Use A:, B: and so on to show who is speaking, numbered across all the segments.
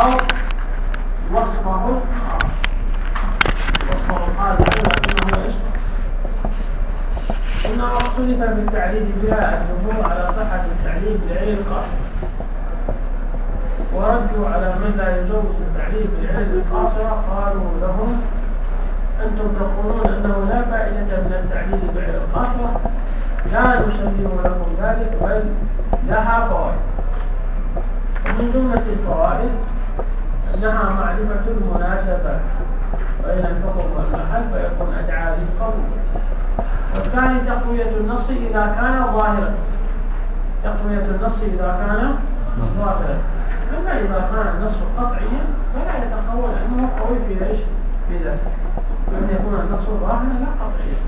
A: أو وصفه. وصفه الخاص لكنه إيش؟ إنما اختلف في التعليل بها الجمهور على صحة التعليل بالعلم القاصر وردوا على من لا يجوز التعليل بالعلم القاصرة قالوا لهم أنتم تقولون أنه لا فائدة من التعليل بالعلم القاصرة لا نسلم لكم ذلك بل لها فوائد. ومن جملة الفوائد أنها معرفة المناسبة بين الحكم والمحل فيكون أدعى للقول والثاني تقوية النص إذا كان ظاهرا. تقوية النص إذا كان ظاهرا. أما إذا كان النص قطعيا فلا يتقوى لأنه قوي في إيش؟ في ذلك. أن يكون النص ظاهرا لا قطعيا.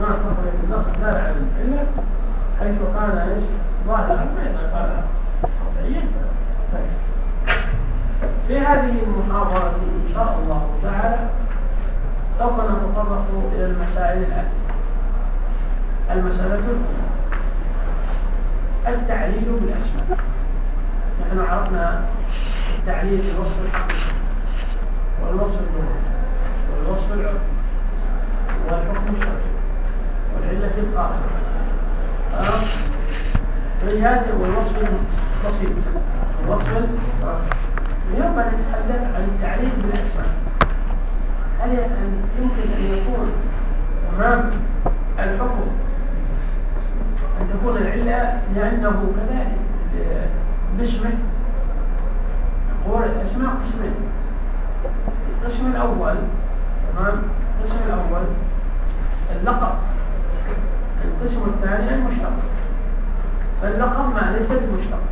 A: ما تقوية النص دال على العلة حيث كان إيش؟ ظاهرا. ما إذا كان قطعيا في هذه المحاضرة إن شاء الله تعالى سوف نتطرق إلى المسائل الآتية المسألة الأولى التعليل بالأسماء. نحن عرفنا التعليل بالوصف الحقيقي والوصف الجمهوري والوصف العرفي والحكم الشرعي والعلة القاصرة هذا والوصف البسيط الوصف اليوم نتحدث عن التعليل بالأسماء هل يمكن أن يكون أمام الحكم؟ أن تكون العلة لأنه كذلك باسمه نقول الأسماء قسمين القسم الأول تمام القسم الأول. اللقب القسم الثاني المشتق. فاللقب ما ليس بمشتق.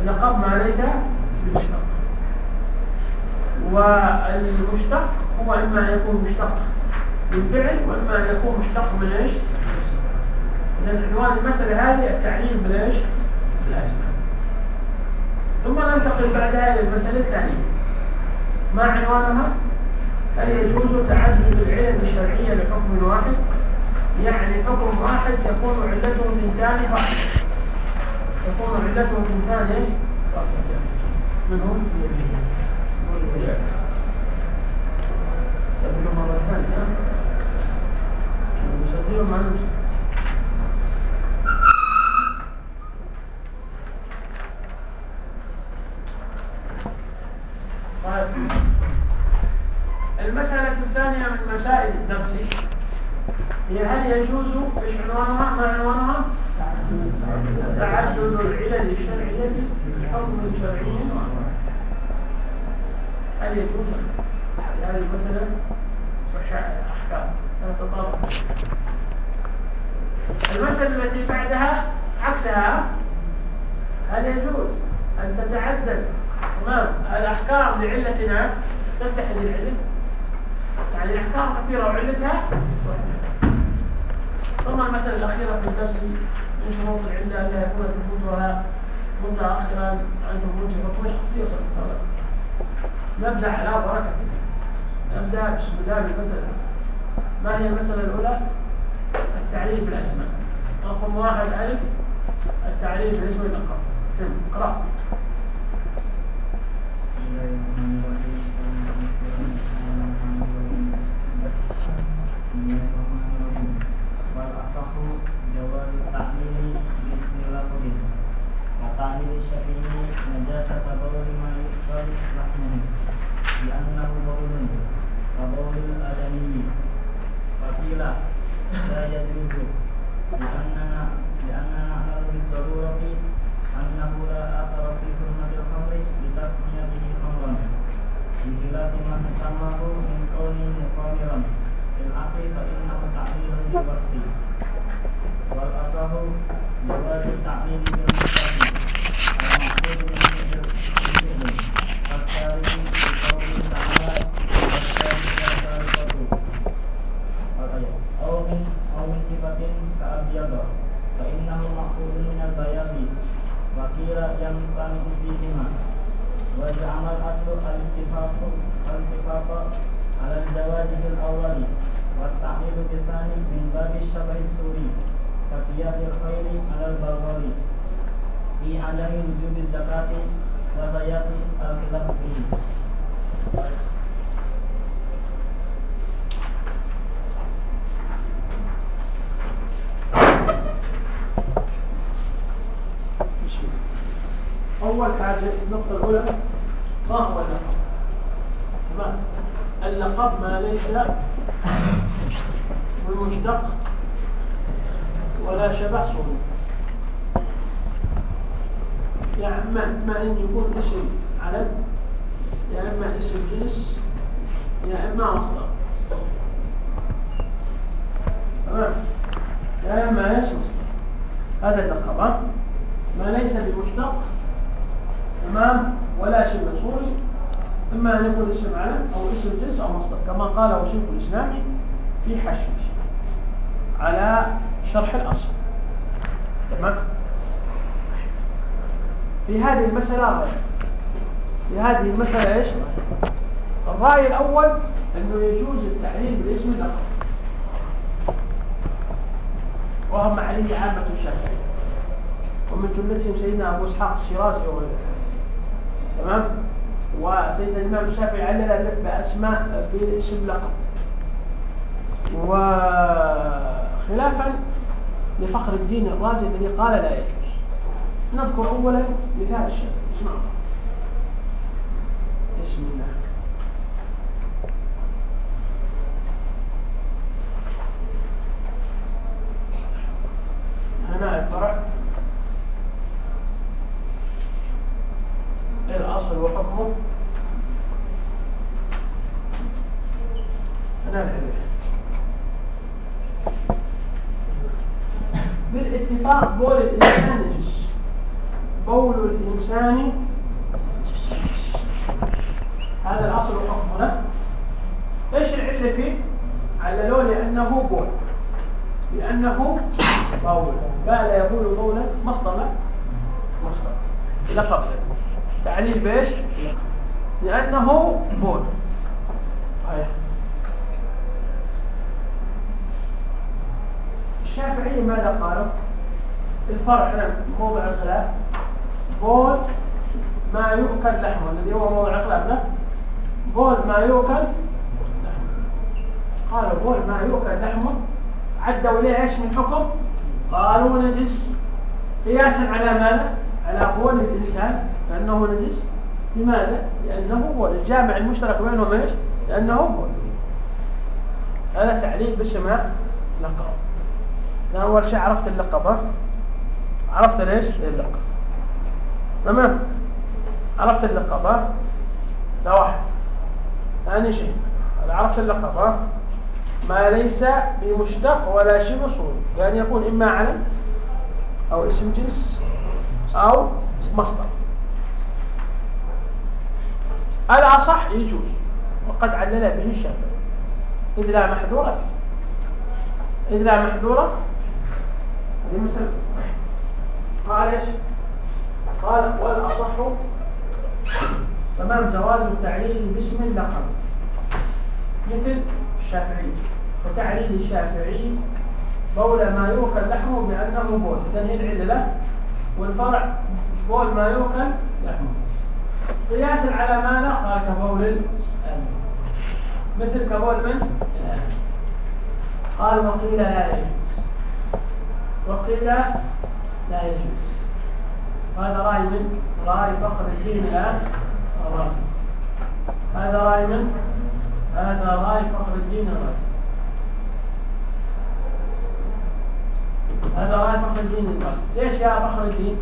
A: اللقب ما ليس بمشتق والمشتق هو إما أن يكون مشتق من فعل وإما أن يكون مشتق من إيش؟ إذا عنوان المسألة هذه التعليم بالإيش؟ بالأسماء ثم ننتقل بعدها إلى المسألة الثانية ما عنوانها؟ هل يجوز تعدد العلل الشرعية لحكم واحد؟ يعني حكم واحد يكون علته ثنتان واحد تكون علته ثنتان إيش؟ منهم تبدو مرة ثانية. ما طيب. المسألة الثانية من مسائل الدرس. هي هل يجوز إيش عنوانها؟ ما عنوانها؟ تعدد. العلل الشرعية بحكم شرعي هل يجوز هذه المسألة أحكام تتطابق المسألة التي بعدها عكسها هل يجوز أن تتعدد تمام الأحكام لعلتنا؟ تتحد العلم. يعني أحكام كثيرة وعلتها ثم المسألة الأخيرة في الدرس من شروط العلة أن يكون ثبوتها متأخرا عن ثبوت حكم حصيرا نبدأ على بركة نبدأ بسم الله بالمسألة ما هي المسألة الأولى؟ التعريف بالأسماء. رقم واحد ألف. التعريف بالاسم تم. اقرأ.
B: والأصح جواز التعليل باسم لفظ وتعليل الشفيع نجاسة بول ما يقبل لأنه بول كبول الآدمي وقيل لا يجوز لأننا لأننا نعلم بالضرورة أنه لا أثر في وقيل يمتنع فيهما وزعم الأصل الاتفاق الاتفاق على الجواز الأول والتحليل بالثاني من باب الشبه السوري كقياس الخير على البربري في عدم وجوب الزكاة وسيأتي
A: الخلاف فيه. في هذه المسألة في هذه المسألة إيش؟ الرأي الأول أنه يجوز التعريف باسم اللقب وهم عليه عامة الشافعية. ومن جملتهم سيدنا أبو إسحاق الشيرازي وغيره تمام؟ وسيدنا الإمام الشافعي علل بأسماء باسم لقب وخلافا لفخر الدين الرازي الذي قال لا يجوز. نذكر أولا مثال الشيء اسمعوا بسم الله هنا الفرع. الأصل وحكمه. هنا العلم بالاتفاق بول الإنسان بول الإنسان. هذا الأصل حكمنا إيش العلة فيه؟ عللوه لأنه بول لأنه بول بال يقول بولا مصدر. مصدر. لقب تعليل بإيش؟ لأنه بول هاي. الشافعية ماذا قالوا؟ الفرع موضع الخلاف. بول ما يؤكل لحمه الذي هو موضع له بول ما يؤكل قالوا بول ما يؤكل لحمه. عدوا إليه إيش من حكم؟ قالوا نجس. قياسا على ماذا؟ على بول الانسان فانه نجس. لماذا؟ لأنه بول الجامع المشترك بينهم إيش؟ لأنه بول هذا تعليق باسم لقب. أول شيء عرفت اللقب ها؟ عرفت ليش؟ اللقب تمام؟ عرفت اللقب ده واحد. ثاني شيء عرفت اللقب ما ليس بمشتق ولا شبه صوري يعني يكون إما علم أو اسم جنس أو مصدر. الأصح يجوز وقد علل به الشافعي. إذ لا محذور فيه إذ لا محذور هذه مثل قال إيش؟ قال والاصح تمام جواز التعليل باسم اللقب. مثل الشافعي وتعليل الشافعي بول ما يوكل لحمه بأنه بول. اذا هي العله والفرع بول ما يوكل لحمه. قياسا على ماذا؟ قال كبول مثل كبول من؟ قال وقيل لا يجوز. وقيل لا يجوز. هذا رأي من رأي فخر الدين الرازي هذا رأي من؟ هذا رأي فخر الدين الرازي هذا رأي فخر الدين الرازي ليش يا فخر الدين؟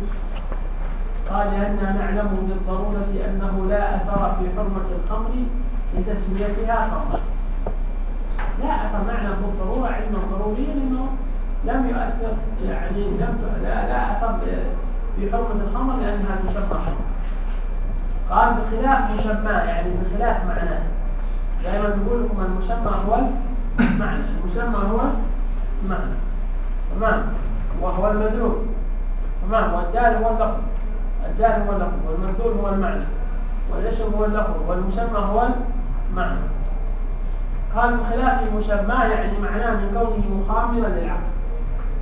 A: قال لأننا نعلم بالضرورة أنه لا أثر في حرمة الخمر لتسميتها خمرا لا أثر. نعلم بالضرورة علما ضروريا أنه لم يؤثر يعني لم لا لا أثر في حرمه الخمر لأنها تسمى خمر قال بخلاف مسمى يعني بخلاف معناه. دائما نقول لكم المسمى هو المعنى. المسمى هو المعنى. تمام؟ وهو المدلول. تمام؟ والدال هو اللفظ. الدال هو اللفظ. والمدلول هو المعنى. والاسم هو اللفظ. والمسمى هو المعنى. قال بخلاف المسمى يعني معناه من كونه مخامرا للعقل.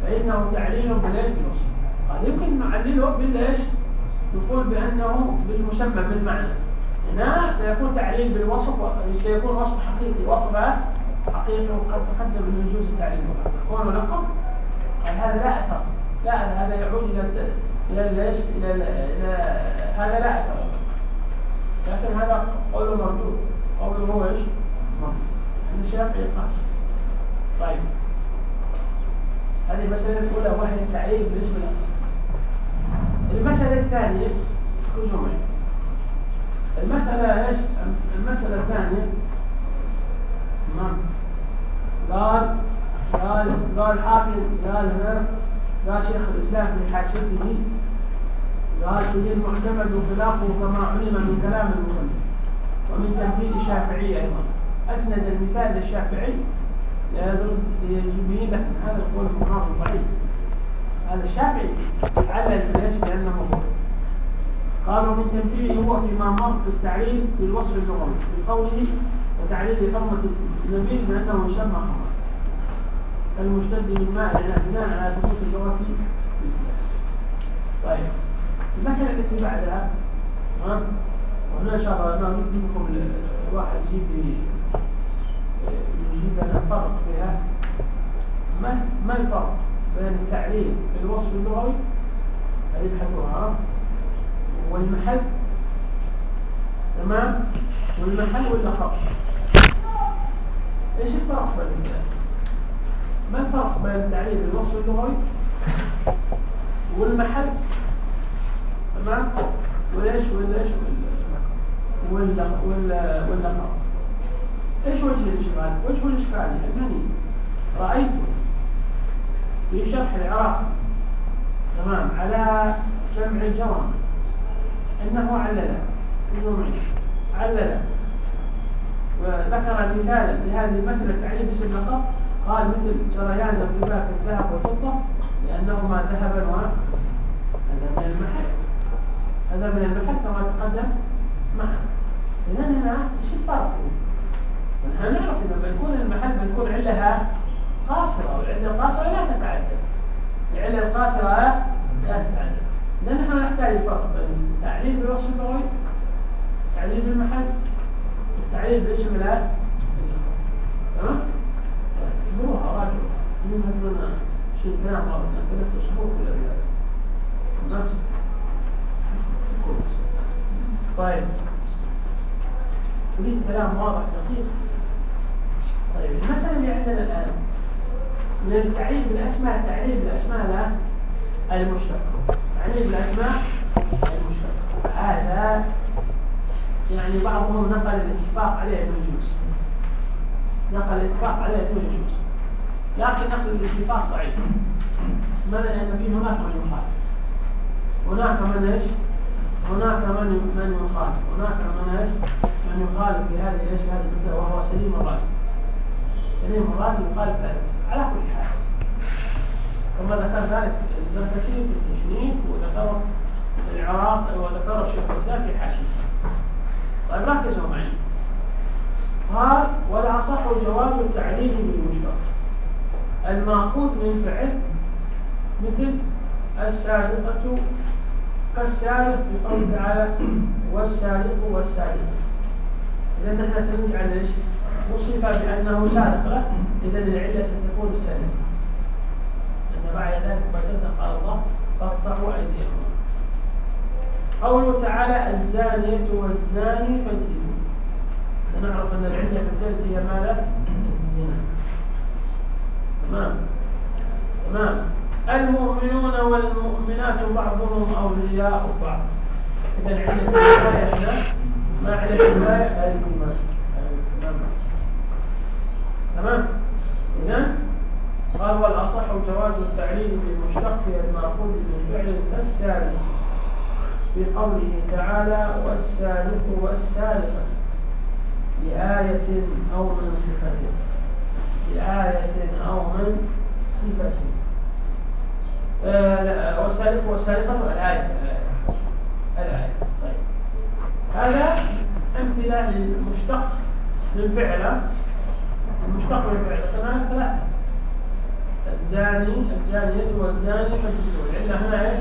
A: فإنه تعليل بالإيش بالوصف قال يمكن نعلله بالإيش نقول بأنه بالمسمى بالمعنى. هنا سيكون تعليل بالوصف سيكون وصف حقيقي. وصف حقيقي وقد تقدم أنه يجوز التعليل. كونه لقب قال هذا لا أثر. لا هذا يعود إلى ليش؟ إلى إلى هذا لا أثر. لكن هذا قوله مردود. قوله هو إيش؟ مردود. الشافعي قاس طيب. هذه المسألة الأولى وهي التعريف بالنسبة المسألة الثانية المسألة إيش؟ المسألة الثانية. نعم. قال قال قال حافظ قال هنا قال شيخ الإسلام في حاشيته قال به المعتمد خلافه كما علم من كلام المصنف. ومن تنفيذ الشافعية أيضا. أسند المثال للشافعي ليبين لك هذا القول المحافظ ضعيف هذا الشافعي علل ليش؟ لأنه هو قالوا من تمثيله هو فيما مر في التعريف بالوصف اللغوي بقوله وتعليل حرمة النبي بأنه يسمى خمر المشتد من ماء بناء على ثبوت اللغة في القياس. طيب المسألة التي بعدها ها وهنا إن شاء الله أنا أريد منكم الواحد يجيب لي يجيب لنا الفرق فيها ما ما الفرق بين التعليل بالوصف اللغوي يبحثوها والمحل. تمام؟ والمحل واللقب إيش الفرق بين ما الفرق بين التعريف بالوصف اللغوي والمحل؟ تمام؟ وليش وليش واللقب إيش وجه الاشكال؟ وجه الاشكال انني رأيت في شرح العراق. تمام. على جمع الجوامع إنه علل. علل. وذكر مثالا لهذه المسألة تعريف اسم اللقب قال مثل جريان الربا في الذهب والفضة لأنهما ذهبا و هذا من المحل. هذا من المحل كما تقدم. معنا إذا هنا إيش الفرق؟ نحن نعرف إذا بيكون المحل بيكون علها قاصرة والعلة القاصرة لا تتعدد العلة القاصرة لا تتعدد نحن نحتاج الفرق بين التعريف بالوصف اللغوي تعريف بالمحل التعريف باسم الله. تمام؟ نروح راجع من شيء كلام واضح ثلاث ولا ريال نفس طيب. تريد كلام واضح دقيق؟ طيب المسألة اللي عندنا الآن من التعريف بالأسماء تعريف بالأسماء لا المشتقة تعريف بالأسماء المشتقة هذا يعني بعضهم نقل الاتفاق عليه بالجوز نقل الاتفاق عليه بالجوز لكن نقل الاتفاق ضعيف. ماذا لأن في هناك من يخالف هناك من إيش؟ هناك من من يخالف هناك من إيش؟ من يخالف في هذه إيش؟ هذه وهو سليم الرأس. سليم الرأس يخالف ذلك على كل حال. كما ذكر ذلك الزركشي في التشنيف وذكر العراق وذكر الشيخ الإسلام في حاشيته طيب ركزوا معي؟ قال ولا صح جواب التعليل بالمشترك المأخوذ من فعل مثل السابقة كالسابق في قوله تعالى والسابق والسابق إذا نحن سنجعل إيش؟ وصف بأنه سابق له إذا العلة ستكون السابقة أن بعد ذلك ما قال الله فاقطعوا أيديهم. قوله تعالى الزانية والزاني فاجلدوا سنعرف أن العلة في الجلد هي ماذا؟ الزنا تمام. تمام. المؤمنون والمؤمنات بعضهم أولياء بعض. إذا العلة في الآية ما علة الآية؟ الإيمان. تمام؟ إذا قال والأصح جواز التعليل بالمشتق المأخوذ من فعل كالسالم في قوله تعالى والسالك والسالكة لآية أو من صفة. لآية أو من صفة. آه والسالك والسالكة الآية. الآية. طيب. هذا أمثلة للمشتق من فعله المشتق من كمان ثلاثة. الزاني الزانية والزاني فجدوا العلة هنا إيش؟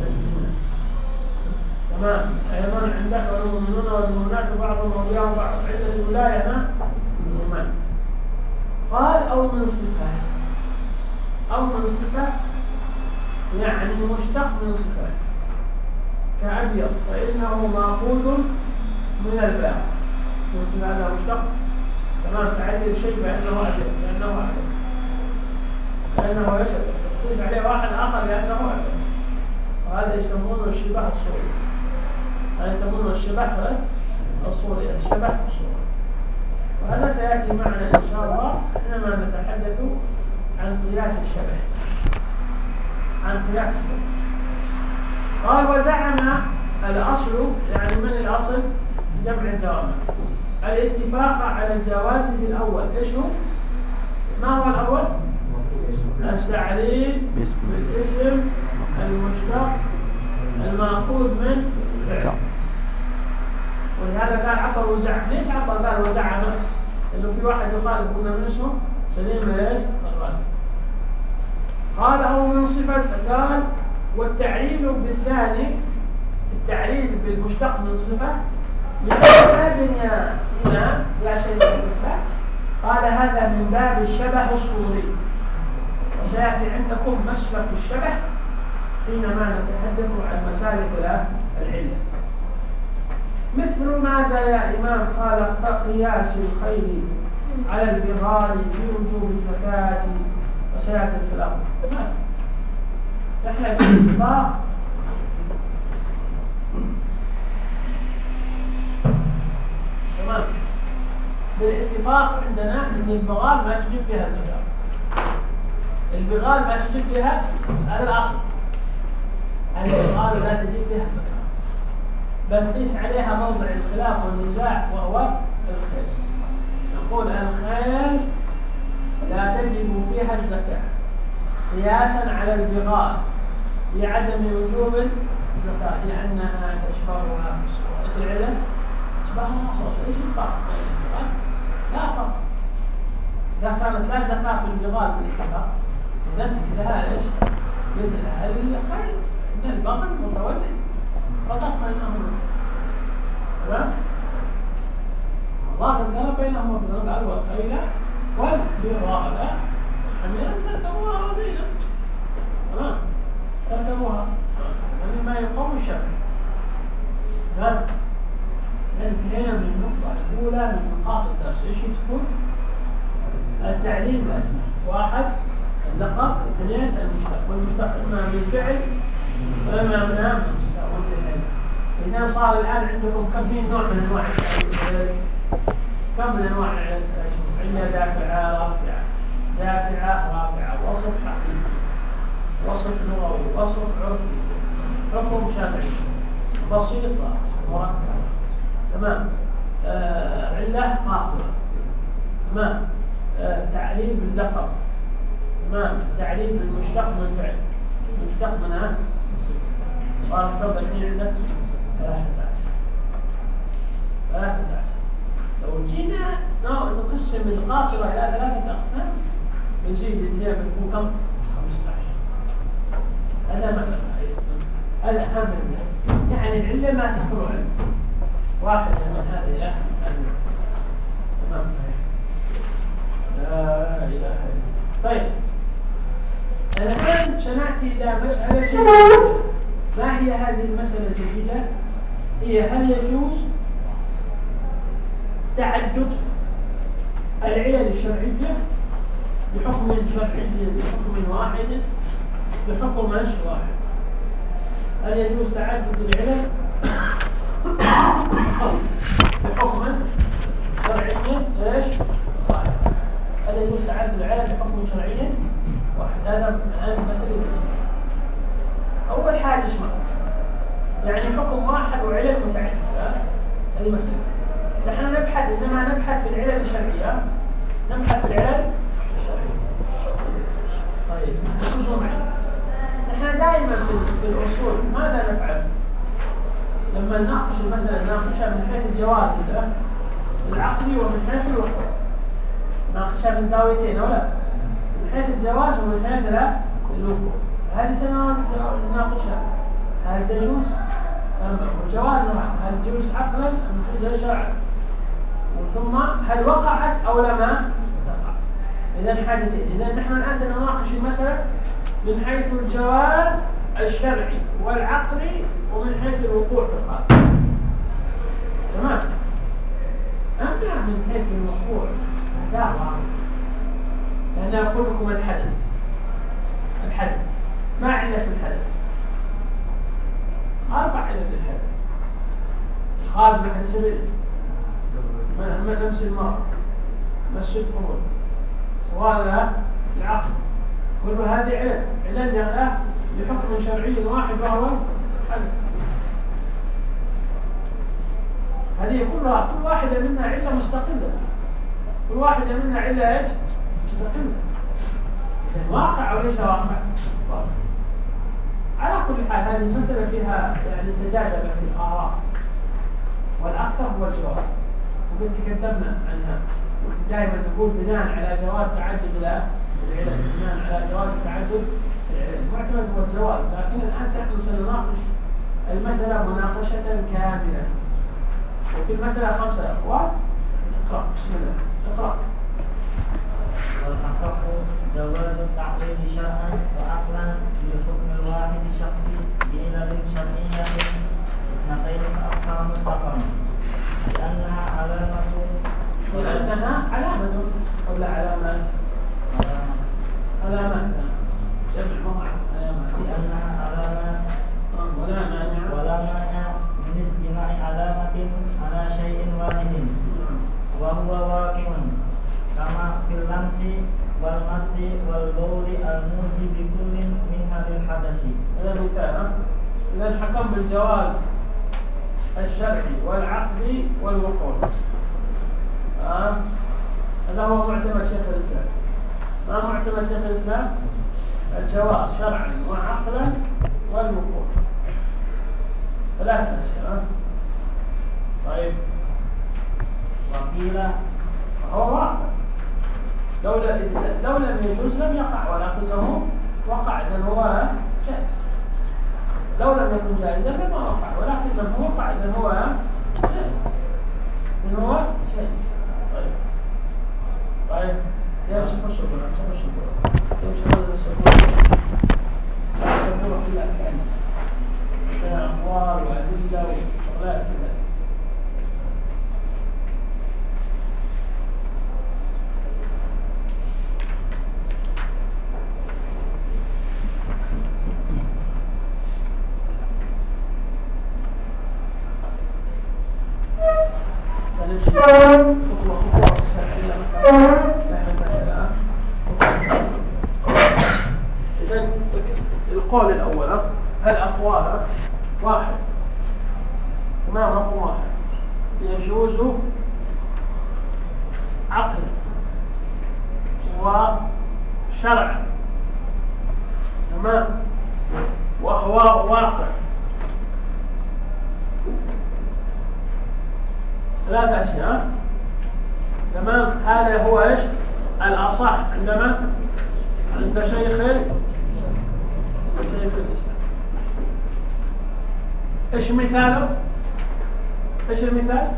A: الزنا تمام. أيضا عندك والمؤمنون والمؤمنات بعضهم أولياء بعض. عده الولاية الايمان قال أو من صفه أو من صفه يعني مشتق من صفات كأبيض. فإنه مأخوذ من الباء. مثل هذا مشتق. تمام تعدل شيء بأنه أبيض لأنه أبيض لأنه يشهد. تختلف عليه واحد آخر لأنه أبيض وهذا يسمونه الشبه الصوري هذا يسمونه الشبه الصوري الشبه الصوري وهذا سيأتي معنا إن شاء الله حينما نتحدث عن قياس الشبه. عن قياس الشبه. قال وزعم الأصل يعني من الأصل؟ جمع الجوامع. الاتفاق على الجواز في الأول إيش هو؟ ما هو الأول؟ التعليل بالاسم المشتق المأخوذ من ولهذا قال عطر وزعم ليش عطر قال وزعم؟ لأنه في واحد يطالب قلنا من اسمه سليم إيش؟ الرأس قال أو من صفة قال والتعليل بالثاني التعليل بالمشتق من صفة من الدنيا هنا لا شيء بالنسبة قال هذا من باب الشبه الصوري. وسيأتي عندكم مسلك الشبه حينما نتحدث عن مسالك العلة. مثل ماذا يا إمام قال قياس الخير على البغال في وجوب الزكاة؟ وسيأتي في الأمر. إحنا بالاتفاق تمام بالاتفاق عندنا إن البغال ما تجيب فيها الزكاة البغال ما تجيب فيها هذا الأصل. البغال لا تجيب فيها الزكاة بل قيس عليها موضع الخلاف والنزاع وهو الخيل نقول الخيل لا تجب فيها الزكاة. قياسا على البغال لعدم وجوب الزكاة. لأنها تشبهها في الصورة بين البغال؟ لا فرق إذا كانت لا زكاة في البغال بالاتفاق إذا مثلها إيش؟ مثلها الخيل إن البغل متوجه فقط بينهم تمام؟ الله قال بينهم قال والخيل والبغال حميرا تركبوها وزينة تمام تركبوها مما يقوم الشرع انتهينا من النقطة الأولى من نقاط الدرس تكون؟ التعليم الأسماء واحد اللقب اثنين المشتق والمشتق إما من فعل وإما من أمس إذا صار الآن عندكم كم في نوع من أنواع كم من أنواع عندنا دافعة رافعة. دافعة رافعة. وصف حقيقي. وصف لغوي. وصف عرفي. حكم شرعي. بسيطة. مركبة تمام. آه علة قاصرة. تمام. آه تعليم باللقب. تمام. تعليم بالمشتق من فعل. المشتق من صار الحب الحين عندك؟ ثلاثة عشر ثلاثة عشر لو جينا نقسم القاصرة إلى ثلاثة أقسام بنزيد الاثنين بنكون كم؟ 15 هذا مثلا هذا أهم يعني العلة ما تخلو علم. واحد من هذه لا إله إلا طيب الآن سنأتي إلى مسألة جديدة ما هي هذه المسألة الجديدة؟ هي هل يجوز تعدد العلل الشرعية بحكم شرعي بحكم واحد بحكم واحد هل يجوز تعدد العلل بحكم شرعي إيش واحد يجوز تعدد العلل بحكم شرعي واحد هذا الان مسألة أول حاجة اسمها يعني حكم واحد وعلل متعددة هذه مسألة نحن نبحث إنما نبحث في العلل الشرعية نبحث في العلل طيب نحن دائما في الأصول ماذا نفعل لما نناقش المسألة نناقشها من حيث الجواز العقلي ومن حيث الوقوع نناقشها من زاويتين ولا من حيث الجواز ومن حيث الوقوع هذه تمام؟ نناقشها. هل تجوز؟ جوازها هل تجوز عقلا؟ أم تجوز شرعا ثم هل وقعت أو لم تقع إذا حاجتين. إذا نحن الآن سنناقش المسألة من حيث الجواز الشرعي والعقلي ومن حيث الوقوع في القاتل تمام؟ أما من حيث الوقوع غلط لأن أقول لكم الحدث. الحدث. ما علة الحدث؟ أربع علة الحدث. خارج من سبيل لمس المرأة مس القبول سواء العقل. كل هذه علل علل له بحكم شرعي واحد وهو هذه كلها كل واحدة منها علة مستقلة. كل واحدة منها علة إيش؟ مستقلة. واقع وليس واقع؟ على كل حال هذه المسألة فيها يعني تجاذب في الآراء والأكثر هو الجواز وقد تكلمنا عنها. دائما نقول بناء على جواز تعدد العلم بناء على جواز تعدد المعتمد هو الجواز لكن الآن نحن سنناقش المسألة مناقشة كاملة. وفي المسألة خمسة أقوال اقرأ بسم الله اقرأ.
B: والأصح جواز التعقيد شرعا وعقلا بالحكم الواحد الشخصي بعلل شرعية؟ اثنتين أقسام فقط لأنها علامة
A: لأنها علامة ولا علامات؟ علامات جمع علامات
B: لأنها علامات
A: ولا مانع
B: ولا مانع من اجتماع علامة على شيء واحد وهو واقع كما في اللمس والمس والبول الموجب بكل للحدث
A: هذا مثال إذا حكم بالجواز الشرعي والعقلي والوقوع آه. هذا هو معتمد شيخ الإسلام ما معتمد شيخ الإسلام الجواز شرعا وعقلا والوقوع. ثلاثة أشياء طيب.
B: وقيل
A: هو واقع. لو لو لم يجوز لم يقع ولكنه وقع اذا هو جائز. لو لم يكن جائزا لما وقع ولكنه وقع اذا هو جائز. اذا هو جائز. طيب. طيب. يمشي خش القرآن خش القرآن يمشي هذا السبورة السبورة كلها كاملة فيها أقوال وأدلة وشغلات كذا إذن القول الأول الأقوال واحد تمام رقم واحد يجوز عقل وشرع تمام وهو واقع ثلاثة أشياء تمام؟ هذا هو إيش؟ الأصح عندما عند شيخ شيخ الإسلام. إيش مثاله؟ إيش المثال؟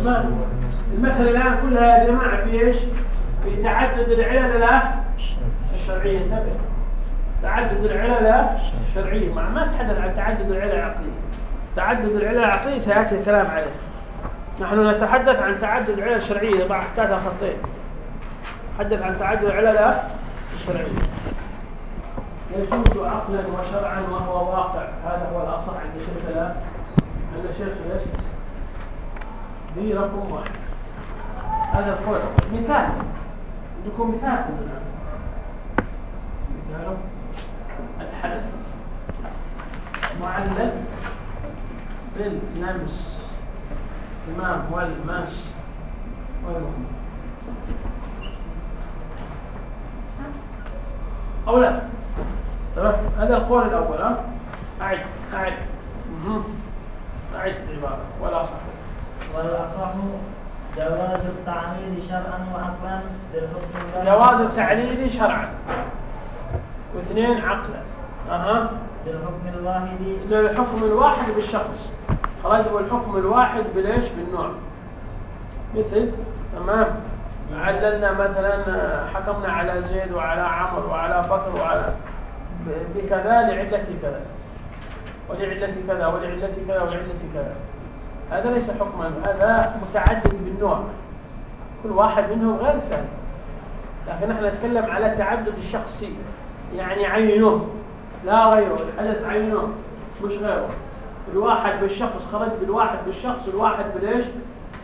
A: تمام المسألة الآن كلها يا جماعة في إيش؟ في تعدد العلل الشرعية. انتبه. تعدد العلل الشرعية. مع ما تحدث عن تعدد العلل العقلية. تعدد العلل العقلية سيأتي الكلام عليه. نحن نتحدث عن تعدد العلل الشرعية ضع تحتها خطين. نتحدث عن تعدد العلل الشرعية. يجوز عقلا وشرعا وهو واقع. هذا هو الأصح عند شيخ الآن عند شيخ إيش دي رقم واحد. هذا القول. مثال. عندكم مثال. مثال. الحدث. معلل باللمس تمام والمس والمهم. أو لا تمام هذا القول الأول ها؟ أعد أعد. أعد عبارة ولا صح.
B: والأصح جواز التعليل شرعا وعقلا بالحكم
A: جواز التعليل شرعا. واثنين عقلا. أها.
B: بالحكم الواحد.
A: للحكم الواحد بالشخص. خرج الحكم الواحد بالايش بالنوع. مثل تمام. عللنا مثلا حكمنا على زيد وعلى عمرو وعلى بكر وعلى بكذا لعلة كذا. ولعلة كذا ولعلة كذا ولعلة كذا. هذا ليس حكما هذا متعدد بالنوع. كل واحد منهم غير الثاني لكن نحن نتكلم على التعدد الشخصي يعني عينه. لا غيره الحدث عينه مش غيره. الواحد بالشخص خرج بالواحد بالشخص الواحد بالإيش؟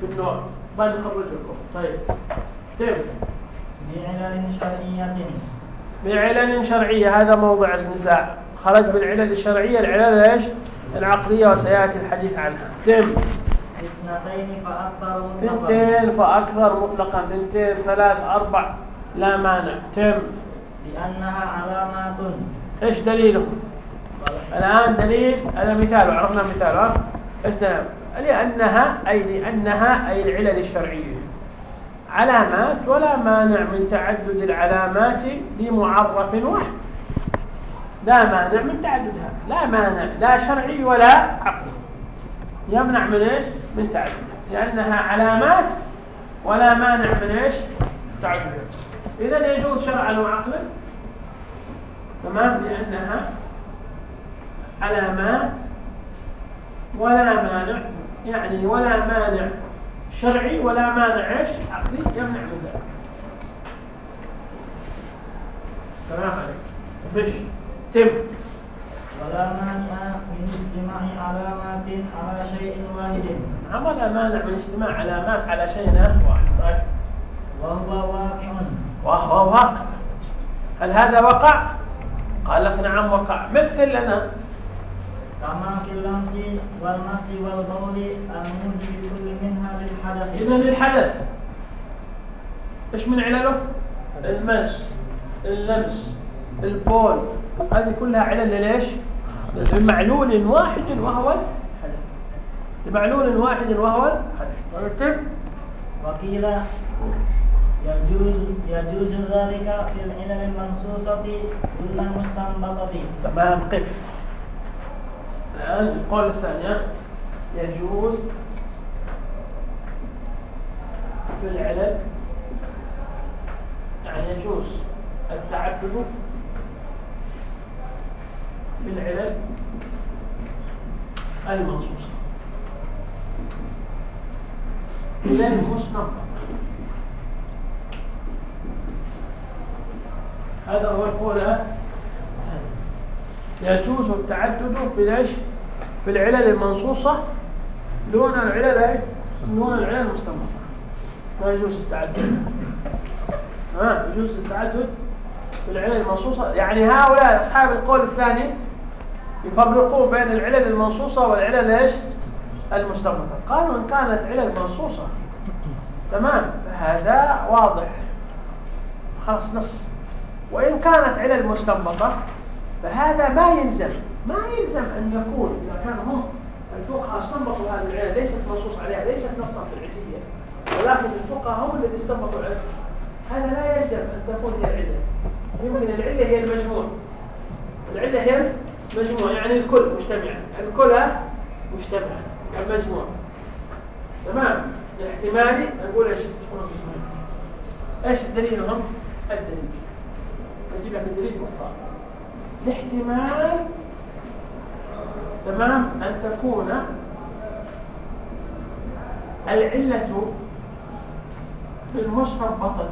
A: بالنوع. بعد نخرج لكم طيب. طيب
B: بعلل شرعية.
A: بعلل شرعية. هذا موضع النزاع. خرج بالعلل الشرعية. العلل إيش؟ العقلية وسيأتي الحديث عنها. تم
B: اثنتين فأكثر مطلقا.
A: ثنتين فأكثر مطلقا. ثنتين ثلاث أربع. لا مانع. تم
B: لأنها علامات.
A: إيش دليله الآن دليل هذا مثال عرفنا مثال ها؟ إيش دليل؟ لأنها أي لأنها أي العلل الشرعية. علامات ولا مانع من تعدد العلامات لمعرف واحد. لا مانع من تعددها. لا مانع لا شرعي ولا عقلي. يمنع من إيش؟ من تعددها. لأنها علامات ولا مانع من إيش؟ تعددها. إذا يجوز شرعا وعقلا. تمام؟ لأنها علامات ولا مانع يعني ولا مانع شرعي ولا مانع إيش؟ عقلي يمنع من ذلك. تمام عليك. بش تم.
B: ولا مانع من اجتماع علامات على شيء واحد.
A: نعم ولا مانع من اجتماع علامات على شيء واحد. طيب.
B: وهو واقع.
A: وهو واقع. هل هذا وقع قال لك نعم وقع مثل لنا.
B: كما في اللمس والمس والبول الموجب كل منها للحدث.
A: إذا الحدث إيش من علله؟ المس اللمس البول. هذه كلها علل ليش لمعلول واحد وهو الحدث. لمعلول واحد وهو الحدث. طيب
B: وقيل يجوز يجوز ذلك في العلل المنصوصة دون المستنبطة
A: تمام قف. القول الثانية يجوز في العلل يعني يجوز التعبد في العلل المنصوصة علل مستنبطة هذا هو القول يجوز التعدد في ليش في العلل المنصوصة. دون العلل إيه؟ دون العلل المستنبطة ما يجوز التعدد. ها؟ يجوز التعدد في العلل المنصوصة. يعني هؤلاء أصحاب القول الثاني يفرقون بين العلل المنصوصة والعلل إيش؟ المستنبطة قالوا إن كانت علل منصوصة. تمام؟ هذا واضح. خلاص نص. وإن كانت علل مستنبطة فهذا ما يلزم ما يلزم أن يكون إذا كان هم الفقهاء استنبطوا هذه العلة ليست منصوص عليها ليست نصا في العلية ولكن الفقهاء هم الذين استنبطوا العلة هذا لا يلزم أن تكون هي العلة. يمكن العلة هي المجموع. العلة هي المجموع يعني الكل مجتمعا الكل مجتمعا المجموع. تمام؟ الاحتمالي نقول إيش إيش دليلهم الدليل. نجيب لك الدليل باختصار الاحتمال تمام أن تكون العلة في المستنبطة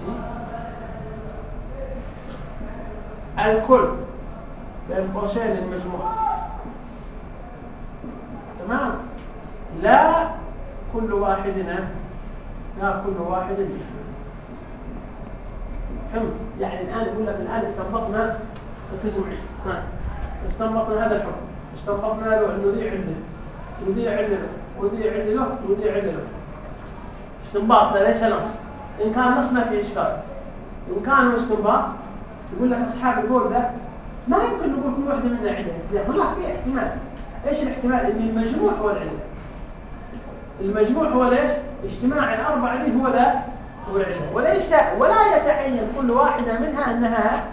A: الكل بين قوسين المجموع تمام؟ لا كل واحدنا لا كل واحد فهمت؟ يعني الآن يقول لك الآن استنبطنا ركزوا استنبطنا هذا الحكم. استنبطنا له انه ذي عله وذي عله وذي عله وذي عله استنباطنا ليس نص. إن كان نص ما في إشكال. إن كان استنباط يقول لك أصحاب القول ذا ما يمكن نقول كل واحدة منها عله لا في احتمال. إيش الاحتمال؟ إن المجموع هو العله المجموع هو ليش؟ اجتماع الاربعه دي هو ذا هو العله وليس ولا يتعين كل واحدة منها أنها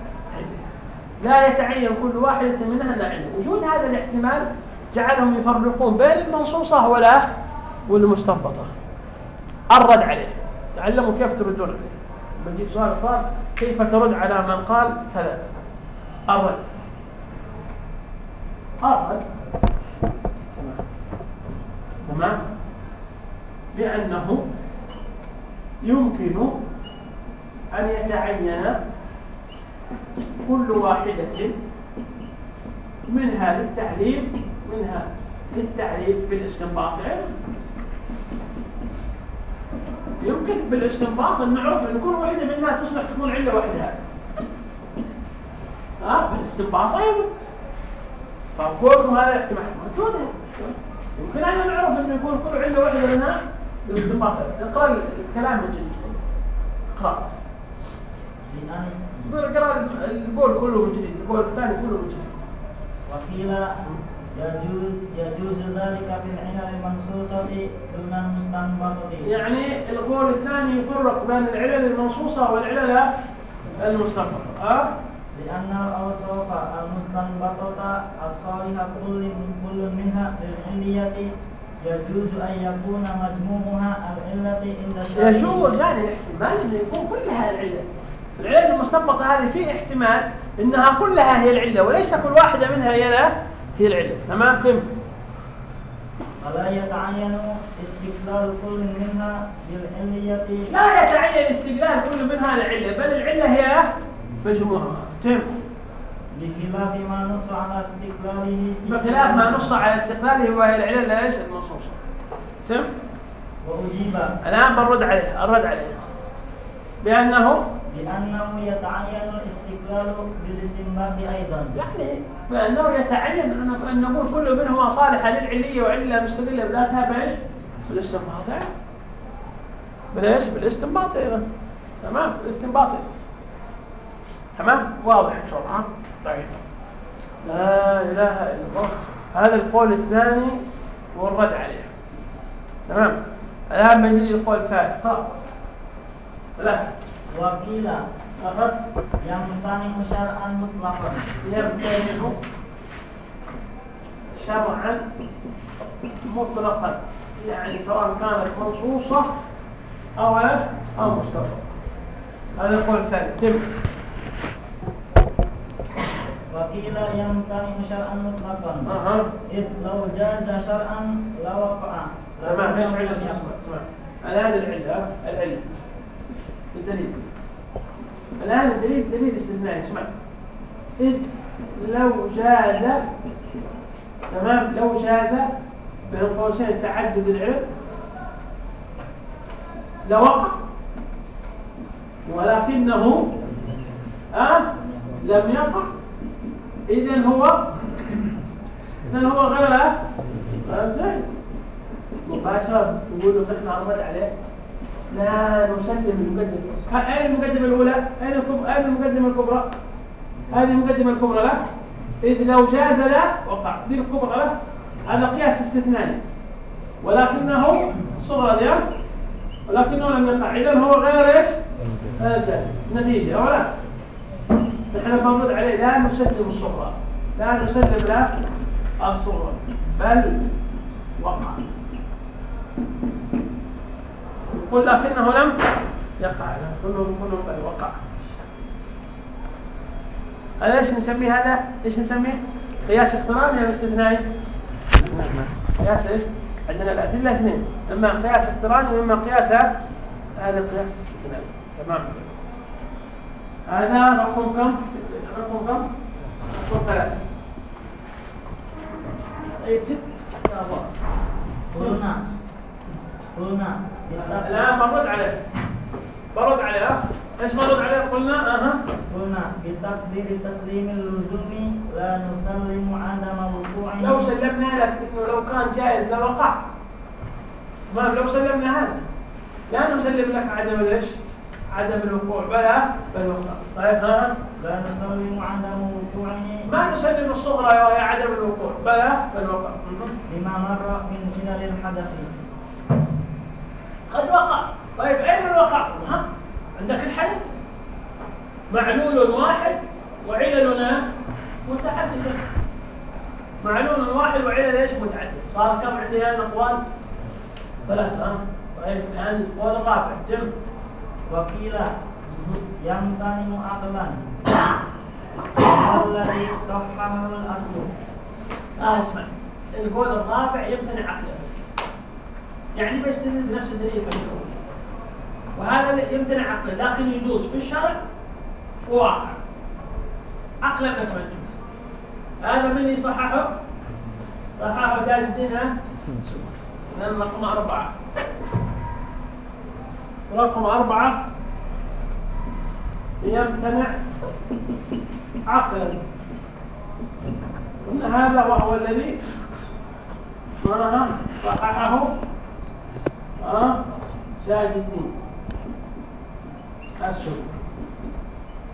A: لا يتعين كل واحدة منها إلا وجود هذا الاحتمال جعلهم يفرقون بين المنصوصة ولا والمستنبطة. الرد عليه. تعلموا كيف تردون عليه. بجيب سؤال اخر كيف ترد على من قال كذا؟ الرد. الرد. تمام تمام؟ لأنه يمكن أن يتعين كل واحدة منها للتعليل منها للتعريف بالاستنباط. يمكن بالاستنباط أن نعرف ان كل واحدة منها تصلح تكون عله وحدها. ها؟ بالاستنباط. أيضا فكون هذا احتمال موجود يمكن أن نعرف انه يكون كل عله واحدة منها بالاستنباط. اقرأ الكلام من جديد اقرأ. اقرا القول كله من جديد القول الثاني كله من جديد.
B: وقيل يجوز يجوز ذلك في العلل المنصوصة دون المستنبطة
A: يعني القول الثاني يفرق بين العلل المنصوصة والعلل المستنبطة أه؟
B: لأن الأوصاف المستنبطة الصالحة كل كل منها للعلية يجوز أن يكون مجموعها العلة عند الشافعي
A: يجوز يعني الاحتمال أن يكون كلها العلة العلة المستنبطة هذه في احتمال أنها كلها هي العلة وليس كل واحدة منها هي لا هي العلة. تمام؟ تم.
B: فلا يتعين استقلال كل منها بالعلية؟
A: لا يتعين استقلال كل منها العلة بل العلة هي مجموعها تم.
B: بخلاف ما نص على استقلاله.
A: بخلاف ما نص على استقلاله وهي العلة إيش المنصوصة تم.
B: وأجيب.
A: الآن بنرد عليه الرد عليه. بأنه
B: بأنه يتعين الاستقلال بالاستنباط أيضا.
A: يعني بأنه يتعين أن نقول كل منهما صالحة للعلية وعلة مستقلة بذاتها بإيش؟ بالاستنباط. بالايش؟ بالاستنباط أيضا. تمام؟ بالاستنباط. تمام؟ واضح إن شاء الله. طيب. لا إله إلا الله. هذا القول الثاني والرد عليه. تمام؟ الآن بنجي القول الثالث. ثلاثة
B: وقيل
A: الرد
B: يمتنع شرعا مطلقا
A: يمتنع شرعا مطلقا يعني سواء كانت منصوصة أو أو مستوردة هذا القول الثاني. تم.
B: وقيل يمتنع شرعا مطلقا. إذ لو جاز شرعا لوقع.
A: تمام إيش علة اسمع اسمع. الآن العلة العلة. الدليل الآن الدليل دليل استثنائي اسمع إذ لو جاز تمام؟ لو جاز بين قوسين تعدد العلم لوقع. ولكنه آه لم يقع. إذن هو إذن هو غير غير جائز مباشرة يقول له نحن عرض عليه. لا نسلم المقدمة أين المقدمة الأولى؟ أين المقدمة الكبرى؟ هذه المقدمة الكبرى له إذ لو جاز له وقع. دي الكبرى له هذا قياس استثنائي. ولكنه الصغرى دي ولكنه لم يقع إذا هو غير إيش؟ جائز نتيجة. لا؟ نحن بنرد عليه لا نسلم الصغرى. لا نسلم له الصغرى. بل وقع. يقول لكنه لم يقع كله كله قد وقع هذا إيش نسميه هذا؟ إيش نسميه؟ قياس اقتراني ولا استثنائي؟ قياس إيش؟ عندنا الأدلة اثنين إما قياس اقتراني وإما قياس هذا قياس استثنائي تمام هذا رقم كم؟ رقم كم؟ رقم ثلاثة طيب الله
B: قلنا قلنا
A: الآن برد عليه. برد عليه إيش برد عليه؟ قلنا أها
B: قلنا بتقدير تسليم اللزوم لا نسلم عدم وقوع.
A: لو سلمنا لك إنه لو كان جائز لوقع. ما لو سلمنا هذا. لا نسلم لك عدم الايش عدم الوقوع. بلى بل وقع. طيب ها؟
B: لا نسلم عدم وقوعه
A: ما نسلم الصغرى وهي عدم الوقوع. بلى بل وقع.
B: بما مر من خلال الحدث.
A: قد وقع. طيب أين الوقع ها؟ عندك الحدث معلول واحد وعللنا متعدده معلول واحد وعلل إيش متعدد؟ صار كم عندي هنا اقوال ثلاثة ها؟ طيب الان القول الرابع. جم.
B: وقيل يمتنع عقلا. الذي صححه الأصل.
A: آه اسمع. القول الرابع يمتنع عقله يعني بيستدل بنفس الدليل المشهور وهذا يمتنع عقله لكن يجوز في الشرع وواقع عقله بس ما يجوز هذا من اللي صححه صححه تاج الدين من رقم أربعة. رقم أربعة. يمتنع عقلا. هذا وهو الذي صححه. ساجدين السنة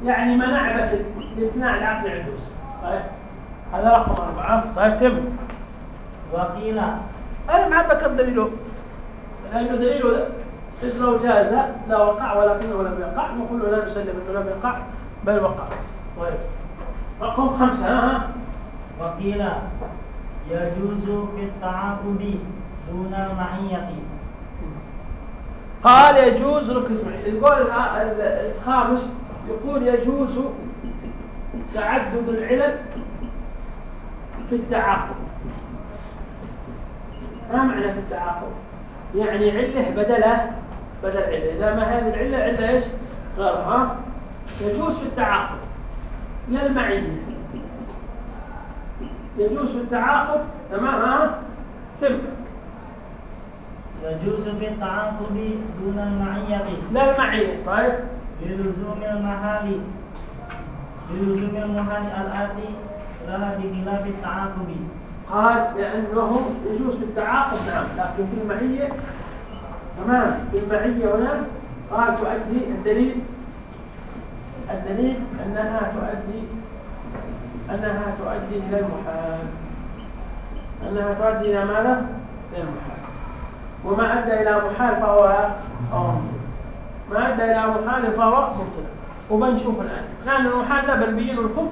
A: يعني منع بس الامتناع العقل عندوس طيب؟ هذا رقم أربعة. طيب تم
B: وقيل
A: أنا ما بكر دليله. لأنه دليله إذ لو جاز لا وقع ولكنه لم يقع نقول لا نسلم أنه لم يقع بل وقع. طيب. رقم خمسة ها
B: وقيل يجوز في التعاقد دون المعية.
A: قال يجوز ركن اسمعي القول الخامس يقول يجوز تعدد العلل في التعاقد ما معنى في التعاقد يعني علة بدله بدل علة. إذا ما هذه العلة علة إيش؟ غيرها يجوز في التعاقد للمعيه يجوز في التعاقد تمام ها؟ تم.
B: يجوز في التعاقد دون المعية.
A: لا المعية. طيب.
B: للزوم المحال. للزوم المحال الآتي لها بخلاف التعاقب.
A: قال لأنه يجوز في التعاقد نعم. لكن في المعية تمام. في المعية هنا قال تؤدي الدليل الدليل أنها تؤدي أنها تؤدي إلى المحال. أنها تؤدي إلى ماذا؟ إلى المحال. وما أدى إلى محال فهو ما أدى إلى محال فهو مبطل وبنشوف الآن. لأن المحال ده بنبين لكم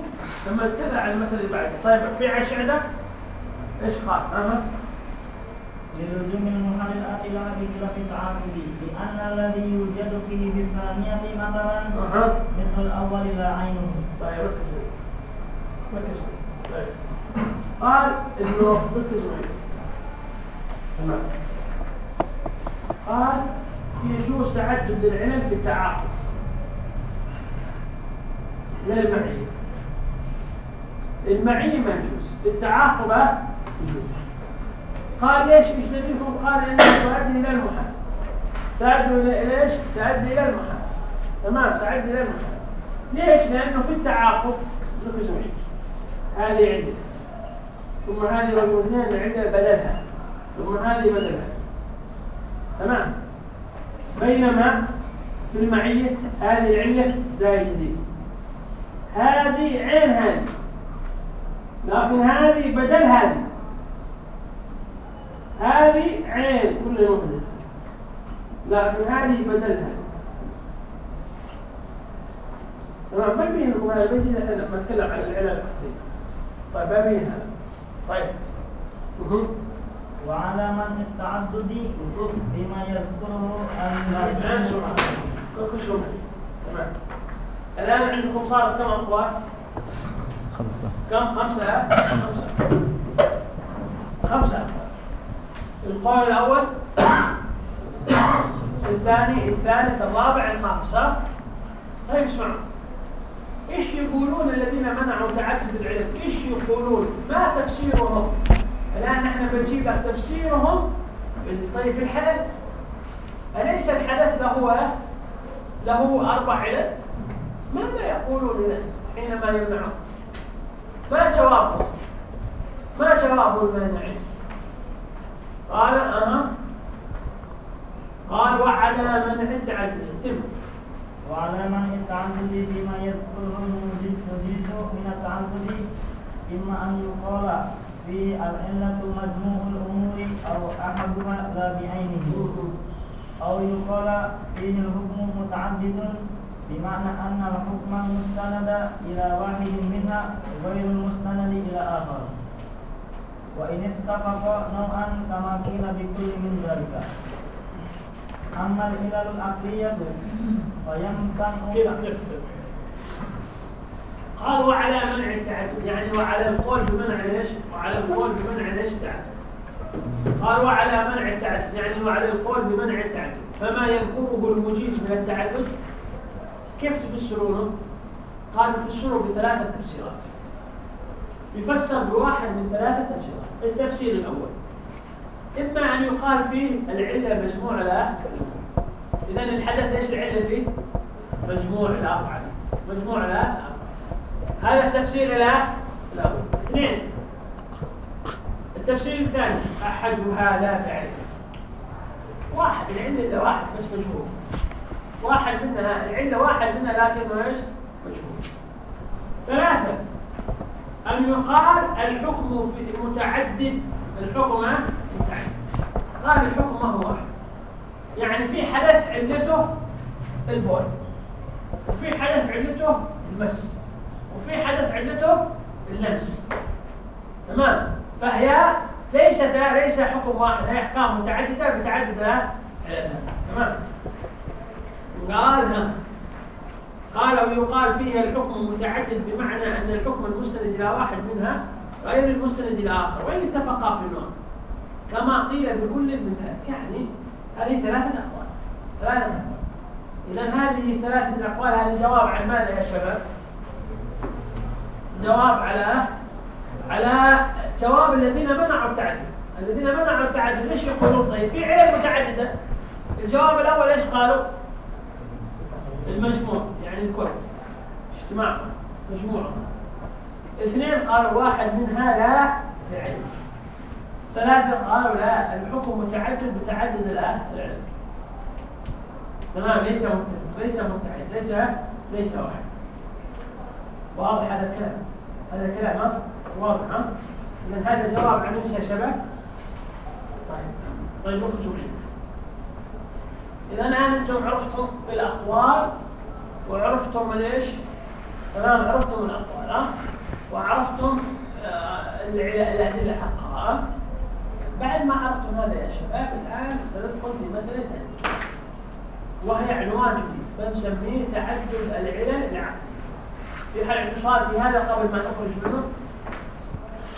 A: لما نتكلم عن المسألة اللي بعدها. طيب في عشعة إيش قال؟ أها
B: للزوم المحال الآتي لها بخلاف التعاقب لأن الذي يوجد فيه بالثانية مثلا مثل الأول لا عينه.
A: طيب ركز ركز طيب. قال إنه ركز معي تمام. قال يجوز تعدد العلم في التعاقد. للمعية المعية. ما يجوز. التعاقب يجوز. قال ليش دليلكم قال إنه تؤدي إلى المحال تؤدي إلى ليش تؤدي إلى المحال تمام؟ تؤدي إلى المحال ليش؟ لأنه في التعاقب ركزوا هذه عندنا ثم هذه اثنين عندنا بدلها. ثم هذه بدلها. تمام؟ بينما في المعية هذه العلة زائد دي. هذه عين هذه. لكن هذه بدل هذه. هذه عين كل وحدة. لكن هذه بدل هذه. تمام؟ ببين لكم هذا؟ بيجي لما نتكلم عن العلل الأخذية طيب ببين هذا؟ طيب.
B: وعلى من التعدد بما يذكره
A: تمام الآن عندكم صارت كم أقوال؟
C: خمسة.
A: كم؟ خمسة؟ خمسة. خمسة. القول الأول. الثاني الثالث الرابع الخامس. طيب اسمعوا. إيش يقولون الذين منعوا تعدد العلم؟ إيش يقولون؟ ما تفسيرهم؟ الآن نحن بنجيب تفسيرهم طيب في الحدث. أليس الحدث له له أربع علل؟ ماذا يقولون حينما يمنعون؟ ما جوابهم؟ ما جواب المانعين قال أها. قال وعلى من التعدد تم
B: وعلى من التعدد بما يذكره المجيد من التعدد إما أن يقال في العلة مجموع الأمور أو أحدها لا بعينه أو يقال فيه الحكم متعدد بمعنى أن الحكم المستند إلى واحد منها غير المستند إلى آخر. وإن اتفق نوعا كما قيل بكل من ذلك. أما العلل العقلية
A: كيف قال وعلى منع التعدد يعني وعلى القول بمنع ليش وعلى القول بمنع تعدد قال وعلى منع التعدد يعني وعلى القول بمنع التعدد فما يذكره المجيز من التعدد كيف تفسرونه؟ قال يفسره بثلاثة تفسيرات. يفسر بواحد من ثلاثة تفسيرات. التفسير الأول إما أن يقال فيه العلة مجموع لا إذا الحدث إيش العلة فيه؟ مجموع الأفعال مجموع لا هذا التفسير الأول اثنين التفسير الثاني أحدها لا تعرف واحد العلة إذا واحد بس مجهول. واحد منها العلة واحد منها لكن إيش؟ مجهول. ثلاثة أن يقال الحكم في متعدد الحكم متعدد. قال الحكم ما هو واحد. يعني في حدث علته البول. وفي حدث علته المس. وفي حدث علته اللمس. تمام؟ فهي ليست ليس حكم واحد هي أحكام متعددة بتعدد تمام. قال قال ويقال فيها الحكم متعدد بمعنى أن الحكم المستند إلى واحد منها غير المستند إلى آخر وإن اتفقا في النوع. كما قيل بكل من ذلك يعني هذه ثلاثة أقوال. ثلاثة أقوال. إذا هذه ثلاثة الاقوال هذه جواب عن ماذا يا شباب؟ جواب على على جواب الذين منعوا التعدد الذين منعوا التعدد ليش يقولون طيب؟ في علل متعددة. الجواب الأول إيش قالوا؟ المجموع يعني الكل. اجتماع مجموعة اثنين قالوا واحد منها لا لعلم ثلاثة قالوا لا الحكم متعدد بتعدد العلم تمام ليس ليس متعدد ليس ليس واحد. واضح هذا الكلام؟ هذا الكلام واضح ها اذا هذا جواب عن إيش يا شباب. طيب. طيب اخرجوا إذا الآن أنتم عرفتم الأقوال وعرفتم ليش؟ تمام عرفتم الأقوال ها؟ وعرفتم الأدلة حقها بعد ما عرفتم هذا يا شباب الآن سندخل في مسألة ثانية وهي عنوان جديد. بنسميه تعدد العلل العقلية. في حال اتصال في هذا قبل ما نخرج منه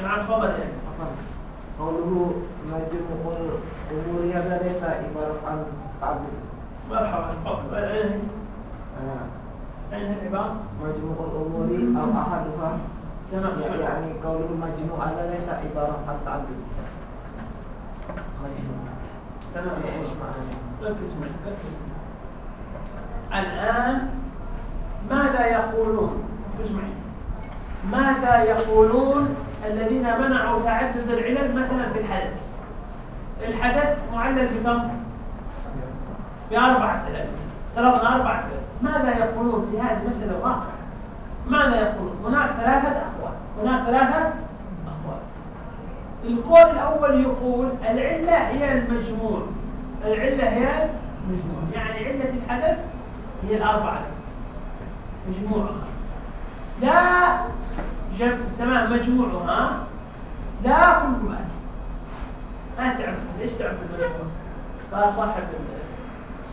A: نعم تفضل يا
D: قوله مجموع الأمور هذا ليس عبارة عن تعبد
A: مرحبا. تفضل أين أين العبارة؟
D: مجموع الأمور أو أحدها.
A: تمام
D: يعني قوله مجموع هذا ليس عبارة عن تعبد مجموع
A: تمام.
D: إيش معنى؟
A: ركز معي ركز الآن ماذا يقولون؟ ركز معي. ماذا يقولون؟ الذين منعوا تعدد العلل مثلا في الحدث. الحدث معلل بكم بأربعة ثلاث ثلاثة أربعة ثلاث ماذا يقولون في هذه المسألة واقع ماذا يقولون؟ هناك ثلاثة أقوال. هناك ثلاثة أقوال. القول الأول يقول العلة هي المجموع. العلة هي المجموع. يعني علة الحدث هي الأربعة. مجموعها لا جمع تمام مجموعها لا كلها ما تعرف ليش تعرف المجموع قال صاحب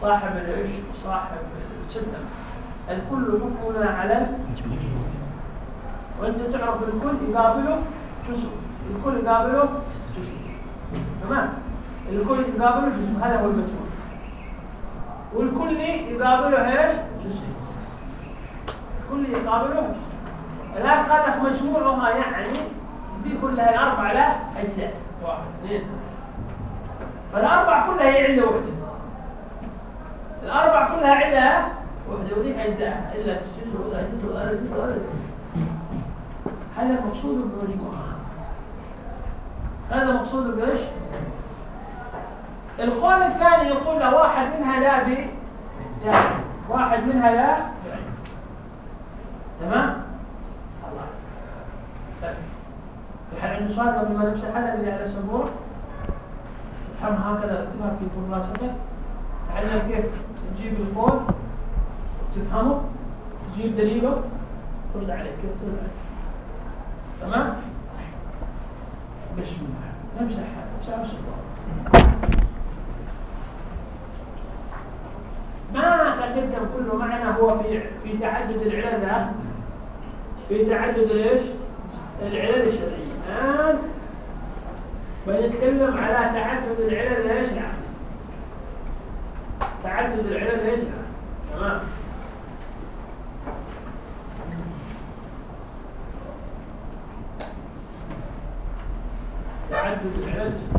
A: صاحب الايش صاحب السنة. الكل حكمنا على وأنت تعرف الكل يقابله جزء. الكل يقابله جزء. تمام؟ الكل يقابله جزء. هذا هو المجموع. والكل يقابله إيش؟ جزء. الكل يقابله الآن قال لك مجموعها يعني دي كلها الاربع لا أجزاء. واحد اثنين. فالاربع كلها هي علة واحدة. الأربع كلها علة وحدة وذيك أجزاء. إلا تسجل ولا تسجل ولا تسجل ولا هذا مقصود بالمجموعة هذا مقصود بإيش؟ القول الثاني يقول له واحد منها لا ب واحد منها لا تمام؟ الحين في سؤال قبل ما نمسح هذا اللي على سبوع الحم هكذا اكتبها في كراسته تعلم كيف تجيب القول تفهمه تجيب دليله ترد عليه كيف ترد عليه. تمام؟ بسم الله. نمسح هذا نمسح السبوع ما تقدم كله معنا هو في في تعدد العلل في تعدد إيش؟ العلل الشرعية. الآن بنتكلم على تعدد العلل لا تعدد العلل لا تمام؟ تعدد العلل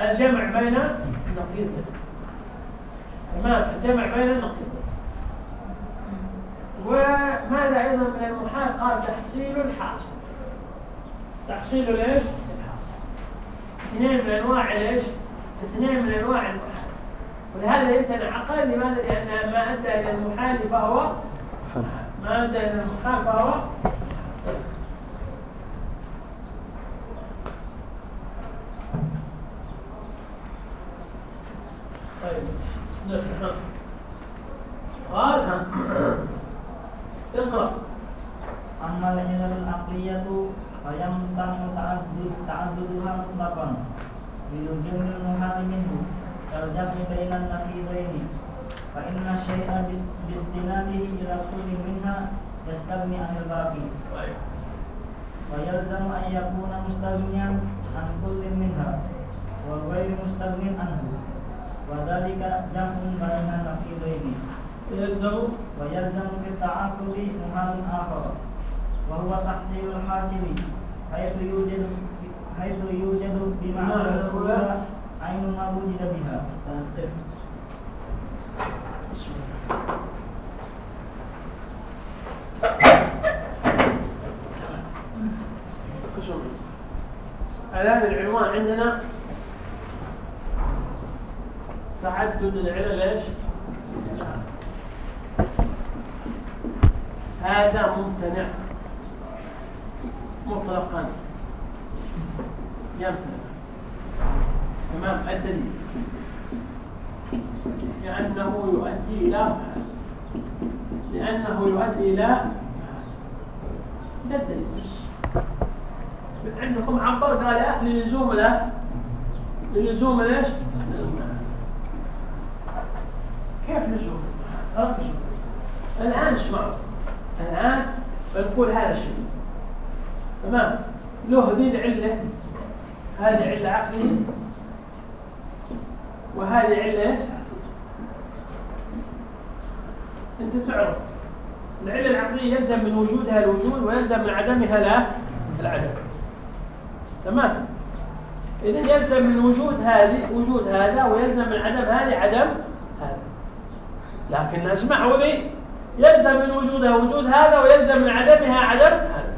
A: الجمع بين النقيض تمام الجمع بين النقيضين وماذا أيضا من المحال؟ قال تحصيل الحاصل. تحصيل ليش؟ الحاصل. اثنين من أنواع إيش اثنين من أنواع المحال. ولهذا يمتنع عقل لماذا؟ لأن ما أدى إلى المحال فهو ما أدى إلى المحال فهو العرف العلة العقلية يلزم من وجودها الوجود ويلزم من عدمها لا؟ العدم. تمام؟ إذا يلزم من وجود هذه وجود هذا ويلزم من عدم هذه عدم هذا. لكن اسمعوا لي يلزم من وجودها وجود هذا ويلزم من عدمها عدم هذا.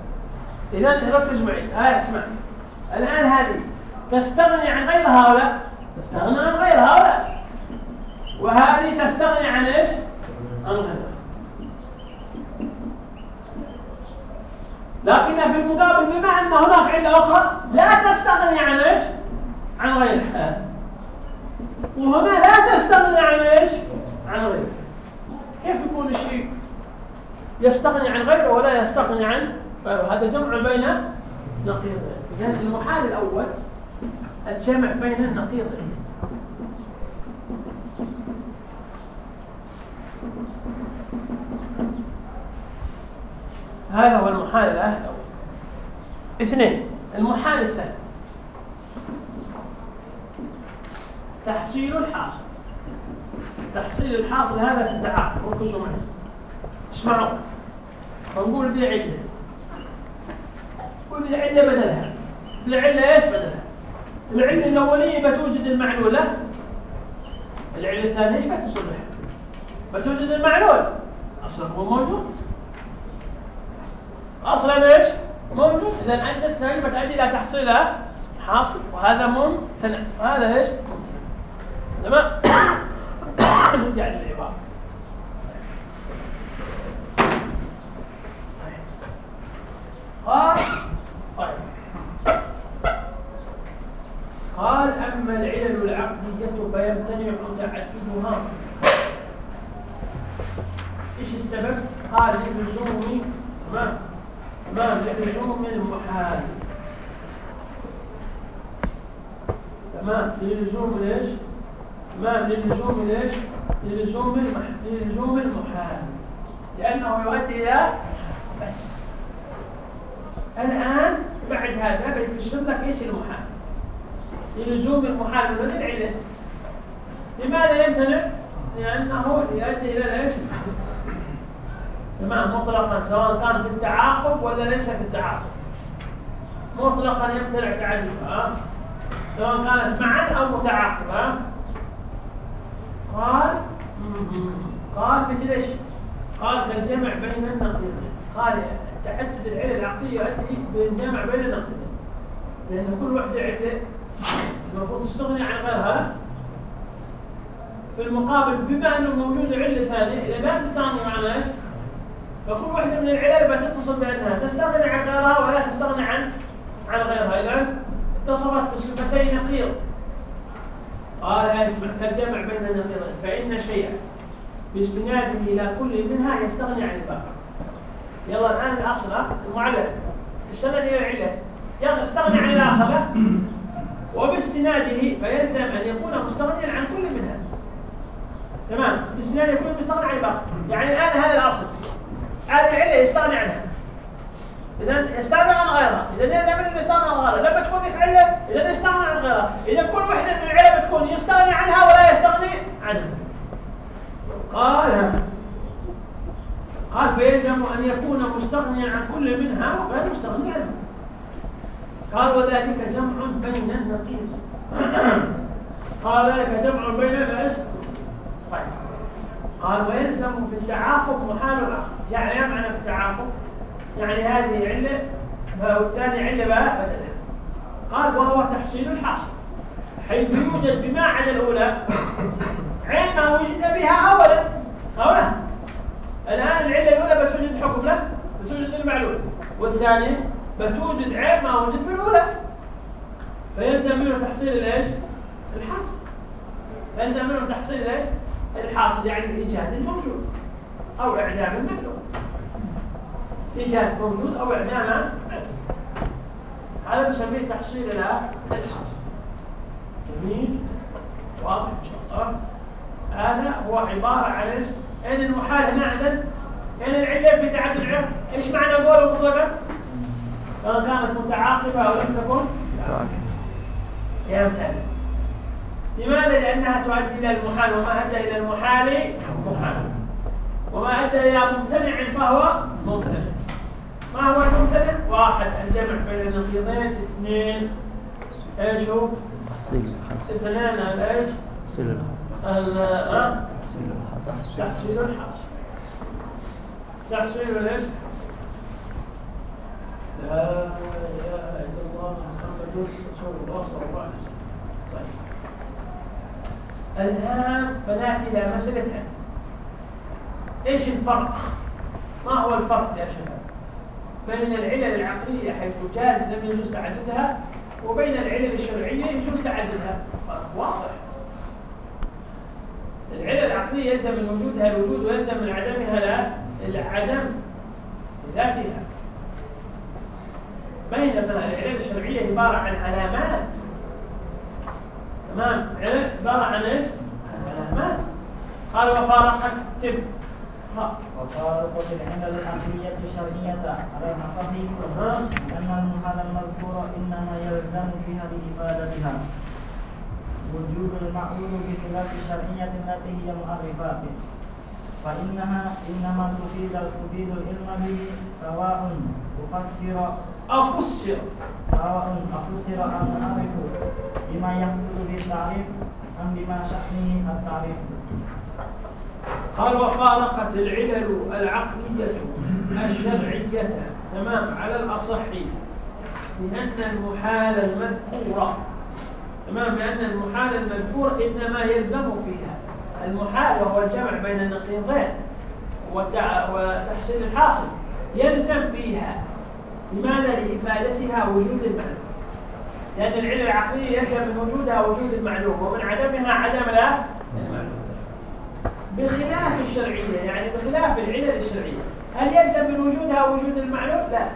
A: إذا ركز معي. هاي اسمع. الآن هذه تستغني عن غير هؤلاء؟ تستغني عن غير هؤلاء. وهذه تستغني عن إيش؟ عن غيرها. لكن في المقابل بما أن هناك علة أخرى لا تستغني عن إيش؟ عن غيرها وهنا لا تستغني عن إيش؟ عن غيرها كيف يكون الشيء يستغني عن غيره ولا يستغني عن غيره؟ هذا جمع بين نقيضين. اذا المحال الأول الجمع بين النقيضين. هذا هو المحال الأول اثنين المحال الثاني. تحصيل الحاصل. تحصيل الحاصل هذا في التعاقد ركزوا معي. اسمعوا. فنقول ذي علة. وذي علة بدلها. العله إيش بدلها؟ العلة الأولية بتوجد المعلوله العلة الثانية إيش بتصلح؟ بتوجد المعلول. أصلا هو موجود. أصلا إيش؟ موجود اذا عندك كلمه تؤدي إلى تحصيلها حاصل. وهذا ممتنع. وهذا إيش؟ تمام؟ نرجع للعباره قال طيب. قال أما العلل العقديه فيمتنع تعددها إيش السبب؟ قال للزوم تمام؟ تمام للزوم المحال تمام للزوم ليش تمام للزوم ليش للزوم المح... للزوم المحال لأنه يؤدي إلى بس الان بعد هذا بيفسر لك إيش المحال للزوم المحال من العله لماذا يمتنع لأنه يؤدي إلى إيش تمام مطلقا سواء كان في التعاقب ولا ليس في التعاقب. مطلقا يمتنع تعلمها سواء كانت معا أو متعاقبه قال قال مثل إيش قال كالجمع بين النقيضين قال تعدد العلل العقلية يؤدي بالجمع بين النقيضين لأن كل واحدة عله المفروض تستغني عن غيرها في المقابل بما أنه موجود عله ثانية إذا لا تستغني عن فكل واحدة من العلل بتتصل بأنها تستغني عن غيرها ولا تستغني عن عن غيرها. إذا اتصفت بصفتين نقيض. قال اسمع كالجمع بين النقيضين. فإن شيئا باستناده إلى كل منها يستغني عن الباقي. يلا الآن الأصل. المعلم. استند إلى العلة. يلا استغني عن الآخر. وباستناده فيلزم أن يكون مستغنيا عن كل منها. تمام. باستناده يكون مستغني عن الباقي. يعني الآن هذا الأصل. هذه العله يستغني عنها إذا يستغني عن غيرها إذا لما من يستغني عن غيرها لما تكون لك عله إذا يستغني عن غيرها إذا كل وحدة من العله بتكون يستغني عنها ولا يستغني عنها قال قال فيلزم أن يكون مستغنيا عن كل منها وغير مستغني عنها قال وذلك جمع بين النقيض. قال ذلك جمع بين إيش طيب. قال ويلزم في التعاقب محال العقل. يعني إيه معنى التعاقب يعني هذه علة والثاني علة بقى؟ بدلها. قال وهو تحصيل الحاصل. حيث يوجد بما عدا الأولى عين ما وجد بها أولا. أولا. الآن العلة الأولى بتوجد الحكم له بتوجد المعلوم والثانية بتوجد عين ما وجد بالأولى فيلزم منه تحصيل الإيش؟ الحاصل. يلزم منه تحصيل الايش؟ الحاصل يعني الإيجاد الموجود. أو إعدام المعلوم إيجاد موجود أو إعدام هذا نسميه تحصيل الحاصل جميل واضح إن شاء الله هذا هو عبارة عن؟ أين المحال عدد؟ أين العلة في تعدد العلم؟ إيش معنى قوله مطلقا؟ سواء كانت متعاقبة أو لم تكن يمتنع لماذا؟ لأنها تؤدي إلى المحال وما أدى إلى المحال محال وما أدى إلى ممتنع فهو ممتنع ما هو الممتنع؟ واحد الجمع بين النقيضين اثنين إيش هو؟ اثنين الايش؟
C: تحصيل الحاصل
A: ال- ها؟
C: تحصيل الحاصل
A: تحصيل الايش؟ لا إله إلا الله محمد رسول الله صلى الله عليه وسلم طيب. الآن فنأتي إلى مسألة إيش الفرق؟ ما هو الفرق يا شباب؟ بين العلل العقلية حيث جاز لم يجوز تعددها وبين العلل الشرعية يجوز تعددها. واضح. العلة العقلية يلزم من وجودها الوجود ويلزم من عدمها لا العدم هي مثلا العلل الشرعية عبارة عن علامات. تمام؟ عبارة عن إيش؟ علامات. قال وفارقت تب ها
B: وفارق العلل الأصلية الشرعية على الصحيح
A: أها.
B: أن هذا المذكور إنما يلزم فيها بإفادتها وجود المعقول بخلاف الشرعية التي هي مؤرفات فإنها إنما تفيد تفيد العلم به سواء تفسر
A: أو فسر
B: سواء أفسر أم نعرف بما يحصل بالتعريف أم بما شأنه التعريف
A: قال وفارقت العلل العقلية الشرعية تمام على الأصح لأن المحال المذكور تمام لأن المحال المذكور إنما يلزم فيها. المحال وهو الجمع بين النقيضين وتحصيل الحاصل يلزم فيها. لماذا؟ لإفادتها وجود المعلوم. لأن العلة العقلية يلزم من وجودها وجود المعلوم ومن عدمها عدم لا المعلوم بخلاف الشرعية يعني بخلاف العلل الشرعية. هل يلزم من وجودها وجود المعلوم؟ لا.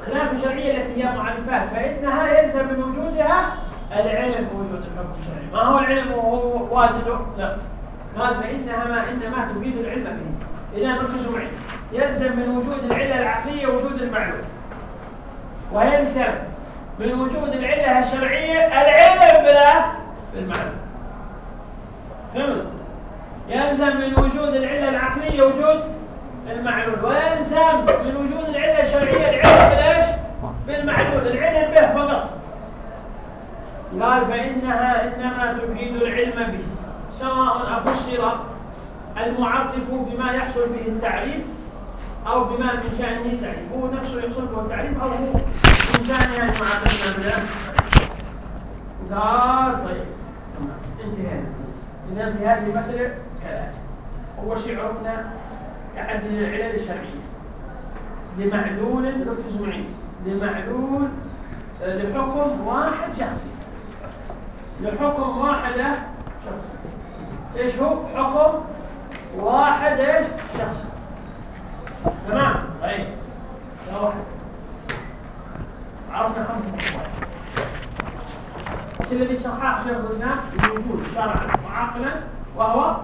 A: بخلاف الشرعية التي هي معرفات فإنها يلزم من وجودها العلم بوجود الحكم الشرعي. ما هو العلم وهو واجد لا. قال فإنها ما إنما تفيد العلم به. إذا نركز معي. يلزم من وجود العلة العقلية وجود المعلوم ويلزم من وجود العلة الشرعية العلم بلا بالمعلوم فهمت؟ يلزم من وجود العلة العقلية وجود المعلول ويلزم من وجود العلة الشرعية العلم بالإيش؟ بالمعلول. العلم به فقط. قال فإنها إنما تفيد العلم به سواء أفسر المعرف بما يحصل به التعريف أو بما من شأنه التعريف. هو نفسه يحصل به التعريف أو هو من شأنه أن يعرفنا بالله قال طيب انتهينا. إذا في هذه المسألة كذا أول شيء عرفنا تعدد العلل الشرعية لمعلول معي لمعلول آه، لحكم واحد شخصي. لحكم واحد شخصي. إيش هو حكم واحد إيش؟ شخصي. تمام؟ طيب. يا واحد عرفنا خمس نقاط إيش الذي شرحه؟ شيخ الاسلام الوجود شرعا وعقلا وهو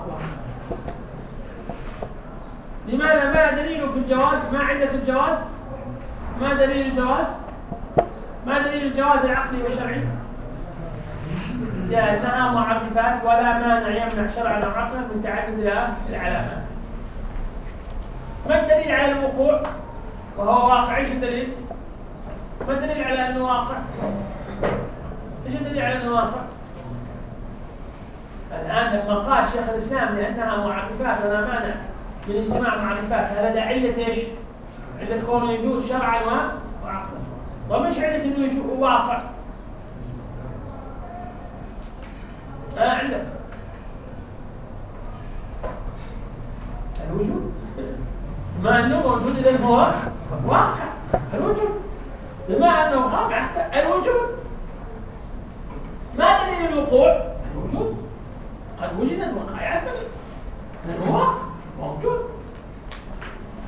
A: لماذا؟ ما دليل في الجواز؟ ما علة الجواز؟ ما دليل الجواز؟ ما دليل الجواز العقلي والشرعي؟ لأنها معرفات ولا مانع يمنع شرعا أو عقلا من تعدد العلامات. ما الدليل على الوقوع؟ وهو واقع. إيش الدليل؟ ما الدليل على أنه واقع؟ إيش الدليل على أنه واقع؟ الآن لما قال شيخ الإسلام لأنها معرفات ولا مانع من اجتماع معرفات. هذا علة إيش؟ علة كونه يجوز شرعا وعقلا إيش علة إنه يجوز واقع؟ آه عندك؟ الوجود؟ ما أنه موجود اذا هو واقع. الوجود. بما أنه واقع؟ الوجود. ما دليل الوقوع؟ الوجود. قد وجدت وقائع الدليل لأنه واقع موجود.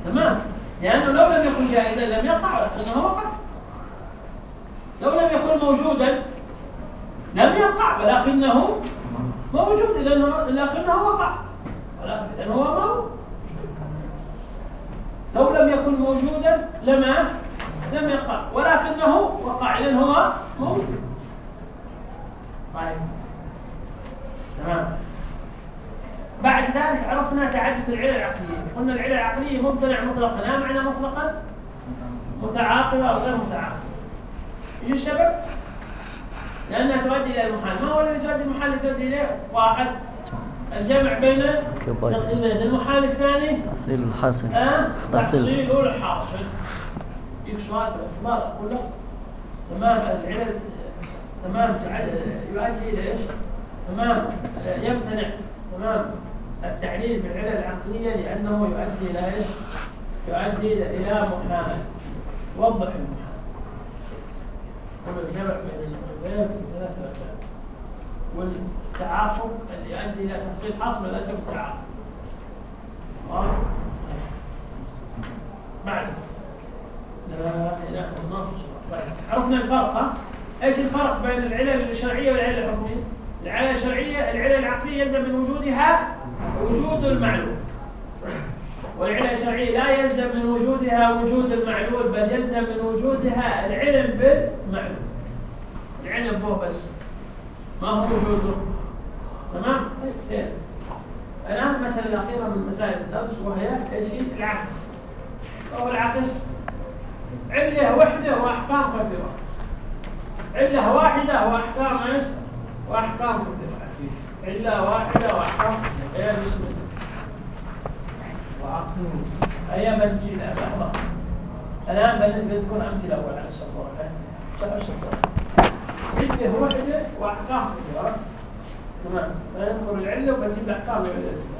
A: تمام؟ لأنه لو لم يكن جائزا لم يقع ولكنه وقع لو لم يكن موجودا لم يقع ولكنه موجود إذا لكنه وقع ولكن هو موجود. لو لم يكن موجودا لما لم يقع. ولكنه وقع إذا هو موجود. طيب. تمام. بعد ذلك عرفنا تعدد العلل العقلية. قلنا العلل العقلية ممتنع مطلقا. لا معنى مطلقا. متعاقبة أو غير متعاقبة. إيش السبب؟ لأنها تؤدي إلى المحال. ما هو الذي تؤدي المحال؟ تؤدي إليه؟ واحد. الجمع بين نقيضين المحال الثاني
C: تحصيل الحاصل.
A: آه؟
C: تحصيل.
A: الحاصل. يك سؤال في الاختبار أقول لك تمام. العلل تمام. يؤدي إلى إيش؟ تمام آه، يمتنع تمام التعليل بالعلل العقلية لأنه يؤدي إلى إيش؟ يؤدي إلى إلى محال وضح المحال الجمع بين في ثلاثة أشياء وال التعاقب اللي يؤدي إلى تحصيل حاصل الاجر التعاقب واضح؟ بعد لا إله إلا الله. عرفنا الفرق ها؟ إيش الفرق بين العلل الشرعية والعلل الحكميه؟ العلل الشرعية العلل العقلية يلزم من وجودها وجود المعلوم والعلل الشرعية لا يلزم من وجودها وجود المعلول بل يلزم من وجودها العلم بالمعلوم العلم به بس. ما هو وجوده؟ تمام؟ طيب الآن المسألة الأخيرة من مسائل الدرس وهي إيش هي؟ العكس. وهو العكس. علة وحدة وأحكام كثيرة. علة واحدة وأحكام إيش؟ كثيرة علة واحدة وأحكام يا بسم الله
B: وعكسه
A: هيا بنجي لحظة. الآن بنذكر أمثلة أول على السبورة شرح السبورة علة وحدة وأحكام تمام. بنذكر العلة وبنجيب أحكام العلة.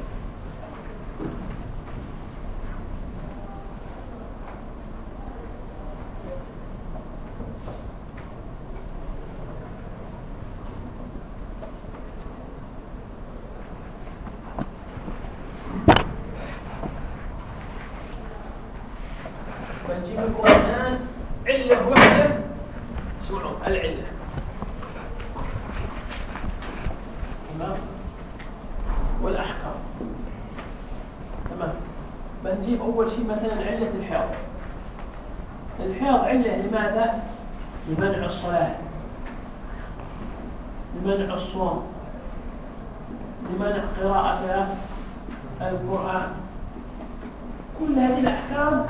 A: بنجيب لكم الآن علة وحدة اسمعوا العلة. تمام؟ والأحكام. تمام؟ بنجيب أول شيء مثلا علة الحيض. الحيض علة لماذا؟ لمنع الصلاة. لمنع الصوم لمنع قراءة القرآن كل هذه الأحكام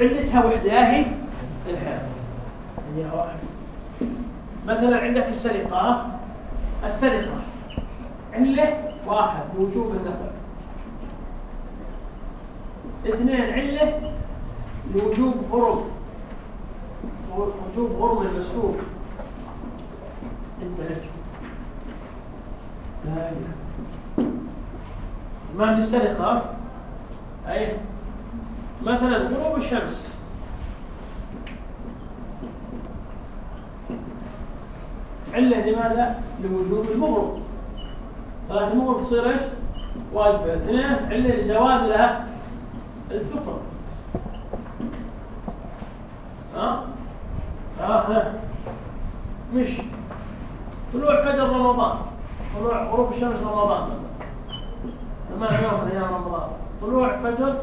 A: علتها وحدة هي؟ الحيض هي واحدة مثلا عندك السرقة السرقة. علة واحد لوجوب النفع اثنين علة لوجوب غرم وجوب غرم المسروق انتهت لا إله ما من السرقة؟ مثلا غروب الشمس. علة لماذا؟ لوجوب المغرب. صلاة المغرب تصير إيش؟ واجبة. اثنين علة لجواز لها الفطر. ها؟ ها مش. طلوع فجر رمضان. طلوع غروب الشمس رمضان. ثمان يوم من أيام رمضان؟ طلوع فجر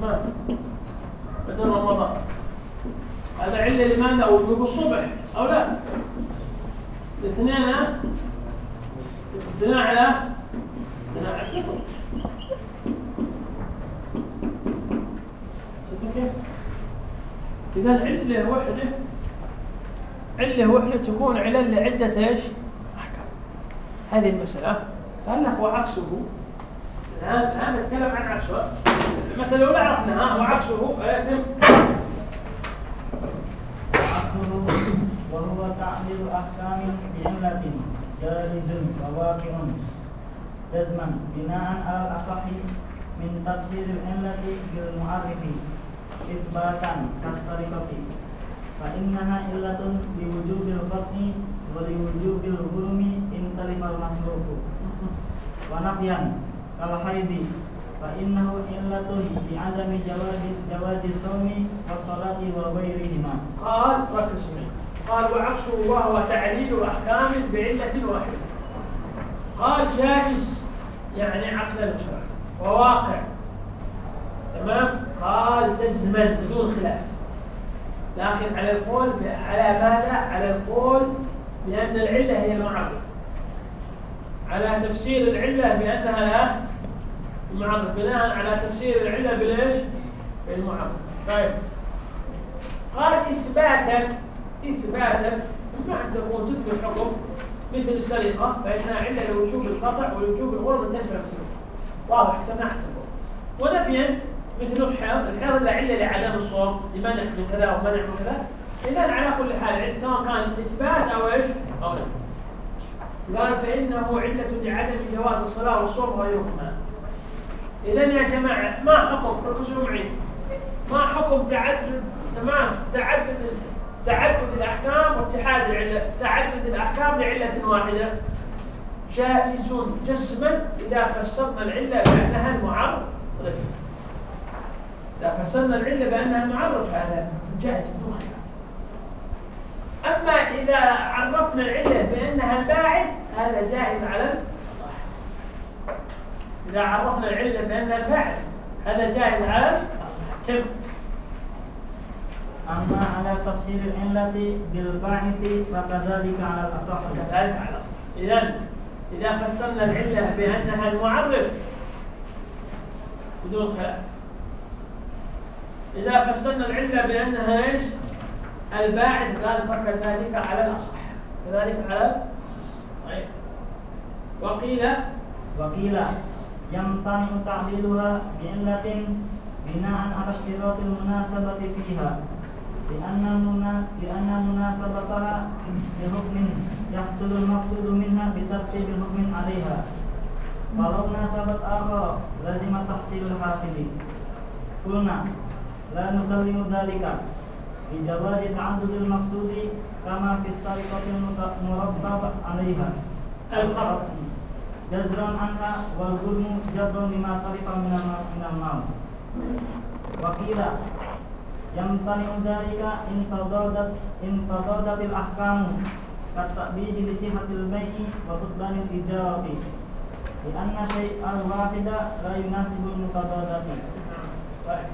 A: تمام فجر رمضان علة لماذا؟ وجوب الصبح أو لا؟ الاثنين؟ اثنين على اثنين على الفطر؟ إذا علة وحدة علة وحدة تكون علل لعدة إيش؟ أحكام هذه المسألة قال لك وعكسه الآن الآن نتكلم عن عكسه المسألة الأولى عرفناها وعكسه يتم
B: وعكسه وهو تعليل أحكام بعلة جائز وواقع. جزما بناء على الأصح من تفسير العلة بالمعرف إثباتا كالسرقة فإنها علة لوجوب القطع ولوجوب الغرم إن تلف المسروق ونفيا كالحيض فإنه علة بعدم جواز جواز الصوم والصلاة وغيرهما.
A: قال معي قال وعكسه وهو تعليل أحكام بعلة واحدة. قال جائز يعني عقلا وشرعا وواقع. تمام؟ قال جزما بدون خلاف. لكن على القول على ماذا؟ على القول بأن العلة هي المعرف على تفسير العلة بأنها لا المعرف بناء على تفسير العلة بالايش بالمعرف طيب. قال إثباتا إثباتا ما أن تكون تثبت حكم مثل السرقة فإنها علة لوجوب القطع ولوجوب من تنفع المسلم واضح تمنع السبب ونفيا مثل الحيض الحيض لا علة لعدم الصوم لمنع من كذا ومنع من كذا. إذا على كل حال سواء كان إثبات أو إيش؟ أو لا. قال فإنه علة لعدم جواز الصلاة والصوم وغيرهما إذا يا جماعة ما حكم؟ ركزوا معي. ما حكم تعدد تمام تعدد تعدد الأحكام واتحاد العلة تعدد الأحكام لعلة واحدة. جائز جسما إذا فسرنا العلة بأنها المعرف إذا فسرنا العلة بأنها المعرف هذا جائز بدون أما إذا عرفنا العلة بأنها الباعث هذا جائز على الصح إذا عرفنا العلة بأنها الباعث هذا جائز على الصح كم؟
B: أما على تفسير العلة بالباعث فكذلك على الأصح.
A: كذلك على الصح إذا إذا فسرنا العلة بأنها المعرف بدون خلاف. إذا فسرنا العلة بأنها إيش؟ الباعث قال فكذلك على الأصح. كذلك على طيب. وقيل
B: وقيل يمتنع تعديلها بعلة بناء على اشتراط المناسبة فيها. لأن لأن مناسبتها لحكم يحصل المقصود منها بترتيب الحكم عليها. ولو ناسبت آخر لزم تحصيل الحاصل. قلنا لا نسلم ذلك. بجواز تعدد المقصود كما في السرقة المرتب عليها.
A: القرض
B: جزرا عنها والظلم جبر لما سرق من الم- من المال. وقيل يمتنع ذلك إن تضادت إن تضادت الأحكام كالتأبيد لصحة البيع وبطلان الإجارة لأن شيء الواحد لا يناسب المتضادات.
A: طيب.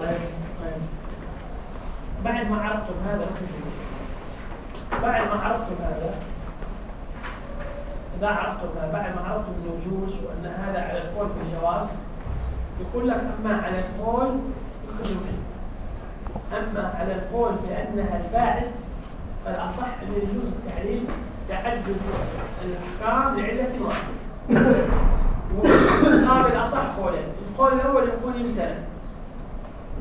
A: طيب. طيب. بعد ما عرفتم هذا بعد ما عرفتم هذا إذا عرفتم هذا بعد ما عرفتم النجوس وأن هذا على القول بالجواز يقول لك أما على القول بالخصوصي أما على القول بأنها الباعث فالأصح أن يجوز التعليل تعدد الأحكام لعلة واحدة. وقال الأصح قولين القول الأول يكون يمتنع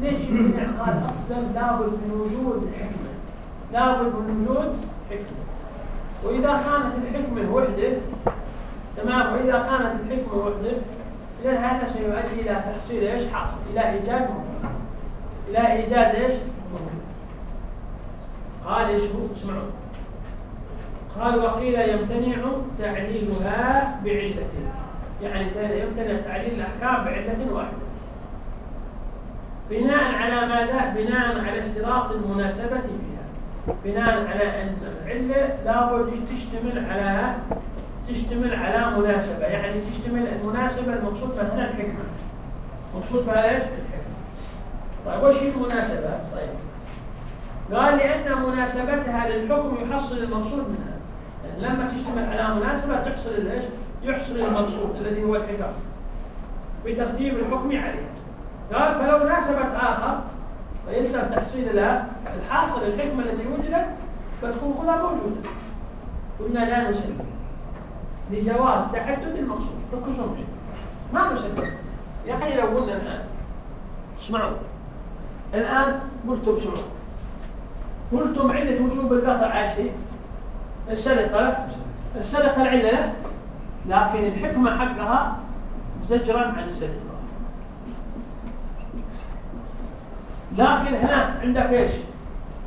A: ليش يمتنع قال أصلا لابد من وجود الحكمة لابد من وجود حكمة. وإذا كانت الحكمة وحدة تمام وإذا كانت الحكمة وحدة إذا هذا سيؤدي إلى تحصيل إيش؟ حاصل إلى إيجاد موجود إلى إيجاد إيش؟ موجود قال إيش هو؟ اسمعوا. قال وقيل يمتنع تعليلها بعلة. يعني يمتنع تعليل الأحكام بعلة واحدة. بناء على ماذا؟ بناء على اشتراط المناسبة فيها. بناء على أن العلة لابد تشتمل على تشتمل على مناسبة. يعني تشتمل المناسبة المقصود بها هنا الحكمة. مقصود بها إيش؟ طيب وش المناسبة؟ طيب. قال لأن مناسبتها للحكم يحصل المقصود منها. يعني لما تشتمل على مناسبة تحصل الإيش؟ يحصل المقصود الذي هو الحكم. بترتيب الحكم عليه. قال فلو ناسبت آخر فيلزم تحصيل لها الحاصل الحكمة التي وجدت فتكون كلها موجودة. قلنا لا نسلم لجواز تعدد المقصود. ركزوا معي ما نسلم يا أخي لو قلنا الآن اسمعوا. الآن قلتم شنو؟ قلتم علة وجوب القطع شيء؟ السرقة السرقة العلة؟ لكن الحكمة حقها زجرا عن السرقة لكن هنا عندك إيش؟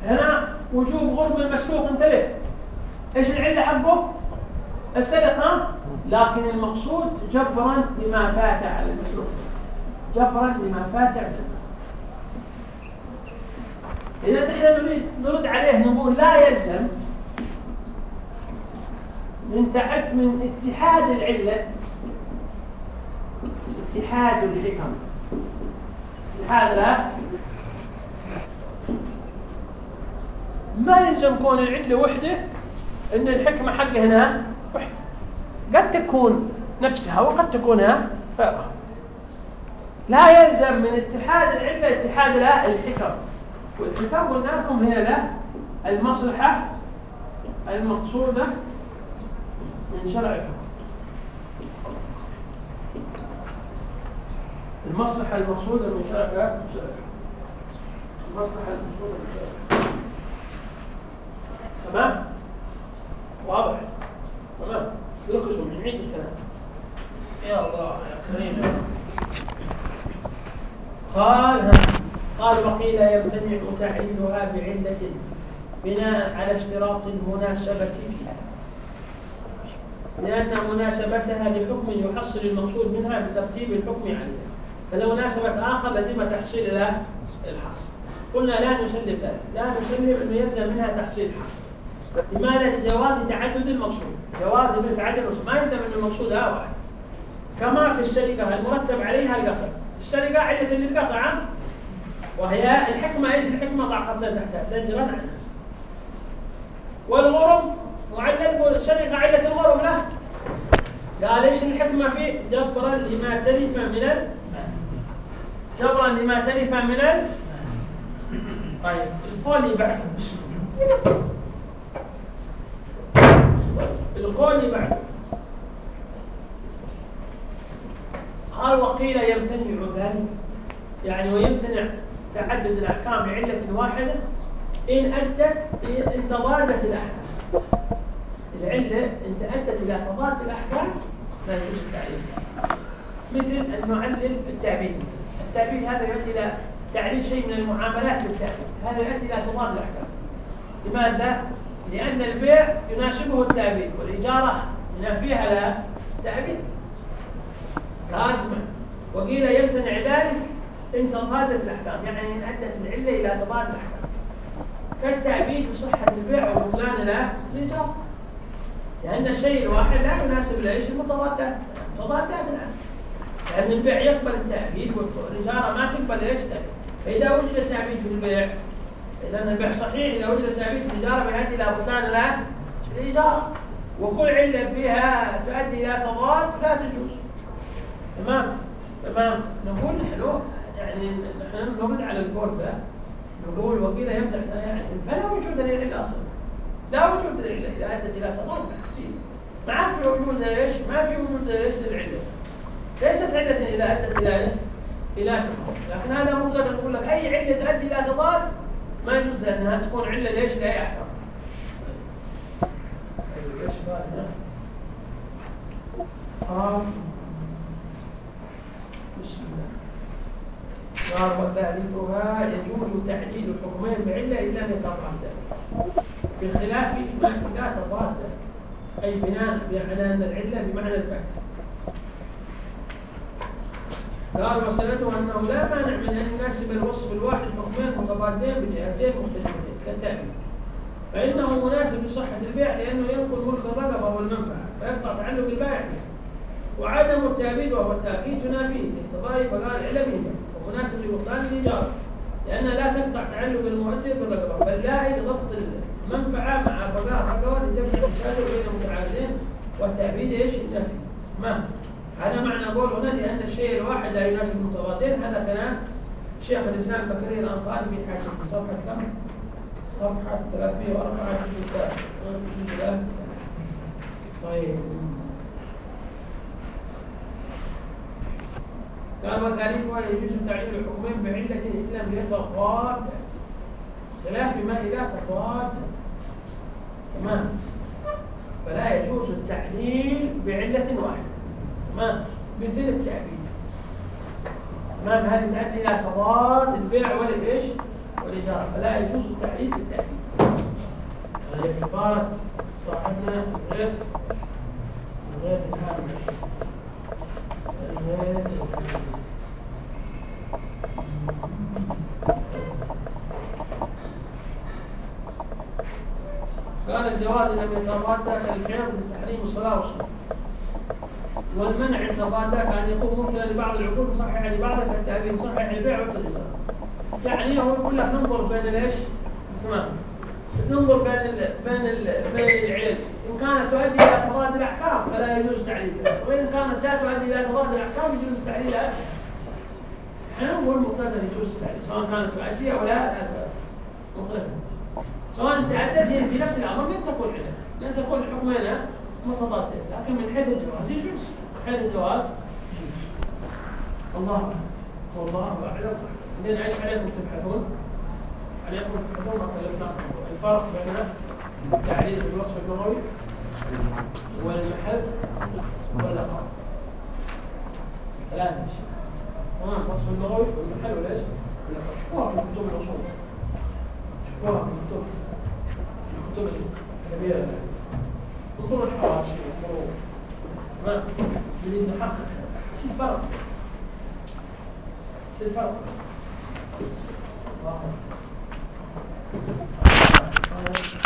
A: هنا وجوب غرم المسروق انتبه إيش العلة حقه؟ السرقه لكن المقصود جبرا لما فات على المسروق جبرا لما فات على المسروق إذا نحن نريد نرد عليه نقول لا يلزم. من تعد من اتحاد العلة. اتحاد الحكم. اتحاد لا. ما يلزم كون العلة وحدة إن الحكمة حقه هنا وحدة. قد تكون نفسها وقد تكون غيرها لا يلزم من اتحاد العلة اتحاد لا الحكم. قلنا لكم هنا لا المصلحة المقصودة من شرع الحكم المصلحة المقصودة من شرع الحكم المصلحة المقصودة من شرع الحكم تمام؟ واضح؟ تمام؟ ركزوا من عيد الكلام يا الله يا كريم. قال قال وقيل يمتنع تعيينها بعلة بناء على اشتراط المناسبة فيها. لأن مناسبتها لحكم يحصل المقصود منها بترتيب الحكم عليها. فلو ناسبت آخر لزم تحصيل الحصر قلنا لا نسلم ذلك. لا نسلم أنه يلزم منها تحصيل الحصر لماذا؟ لجواز تعدد المقصود. جواز من تعدد المقصود. ما يلزم أن المقصود واحد. كما في الشركة المرتب عليها القطع الشركة علة للقطع. وهي الحكمة إيش؟ الحكمة قبل تحتها زجرا عنها والغرم معلل الشركة علة الغرم له؟ قال إيش الحكمة في جبرا لما تلف من ال جبرا لما تلف من ال طيب القول بعد القول بعد قال وقيل يمتنع ذلك. يعني ويمتنع تعدد الأحكام بعلة واحدة. إن أدت إن تضادت الأحكام. العلة إن أدت إلى تضاد الأحكام لا يجوز التعليل. مثل أن نعلل التعبيد التعبيد هذا يؤدي إلى تعليل شيء من المعاملات بالتعبيد هذا يؤدي إلى تضاد الأحكام. لماذا؟ لأن البيع يناسبه التعبيد والإجارة ينافيها لها التعبيد لازما. وقيل يمتنع ذلك إن تضادت الأحكام يعني إن أدت العلة إلى تضاد الأحكام. كالتعبيد بصحة البيع وبطلان له لأن الشيء الواحد لا يناسب ليش المتضادات متضادات الآن. لأن البيع يقبل التعبيد والإجارة ما تقبل إيش؟ فإذا وجد التعبيد في البيع إذا البيع صحيح إذا وجد التعبيد في الإجارة بيؤدي إلى بطلان له الإجارة. وكل علة فيها تؤدي إلى تضاد لا تجوز. تمام؟ تمام؟ نقول نحن يعني نحن نرد على القول ده نقول وقيل يمنع يعني فلا وجود للعلة أصلا. لا وجود للعلة إذا أدت إلى تضاد ما في وجود ليش ما في وجود ليش للعلة ليست علة إذا أدت إلى إلى لكن هذا مطلق نقول لك أي علة تؤدي إلى تضاد ما يجوز لأنها تكون علة ليش؟ لأي أحكام. آه. قال وثالثها يجوز تعديل الحكمين بعلة إن لم يتضاد بخلاف ما إذا تضاد أي بناء بمعنى أن العلة بمعنى الفعل. قال وسنده أنه لا مانع من أن يناسب الوصف الواحد حكمين متضادين بجهتين مختلفتين كالتالي. فإنه مناسب لصحة البيع لأنه ينقل ملك الرغبة والمنفعة فيقطع تعلق البائع وعدم التأبيد وهو التأكيد تنافيه اقتضائي فقال علمه ومناسب لبطلان الإيجار لأن لا تقطع تعلق المؤدي بالرغبة بل لا ضبط المنفعة مع بقاء الرغبة لدفع التشابه بين المتعارضين والتأبيد إيش؟ النفي. ما؟ هذا معنى قول هنا لأن الشيء الواحد لا يناسب المتضادين هذا كلام شيخ الإسلام بكري الأنصاري في حاشية صفحة كم؟ صفحة 304 طيب. قال وثالثها يجوز تعيين الحكمين بعلة إن لم يتضاد خلاف ما إذا تضاد. تمام. فلا يجوز التعليل بعلة واحدة. تمام. مثل التعبيد تمام. هذه تؤدي إلى تضاد البيع والإيش؟ والإجارة فلا يجوز التعليل بالتعبيد هذه عبارة صاحبنا غير غير الهامش قال الجواز لم يتضاد كالحيض لتحريم الصلاة والصوم والمنع التضاد كان يكون ممكن لبعض العقول مصحح لبعضها كالتعبير مصحح البيع والتجاره يعني هو يقول لك ننظر بين الإيش؟ تمام. ننظر بين ال بين ال بين العلل إن كانت تؤدي إلى تضاد الأحكام فلا يجوز تعليلها وإن كانت لا تؤدي إلى تضاد الأحكام يجوز تعليلها إحنا نقول مقتضى يجوز التعليل سواء كانت تؤدي أو لا مطلقا سواء تعدت هي في نفس الامر لن تكون علة لن تكون الحكمين متضادين لكن من حيث الجواز يجوز من حيث الجواز الله أعلم. والله أعلم. بعدين إيش عليكم تبحثون. عليكم تبحثون ما كلمناكم الفرق بين التعليل بالوصف اللغوي والمحل واللقب ثلاثة اشياء تمام. الوصف اللغوي والمحل والإيش؟ واللقب شوفوها في كتب الأصول. شوفوها في كتب. الدنيا جميلة بطول الحوار شيء ما الفرق؟ Thank you.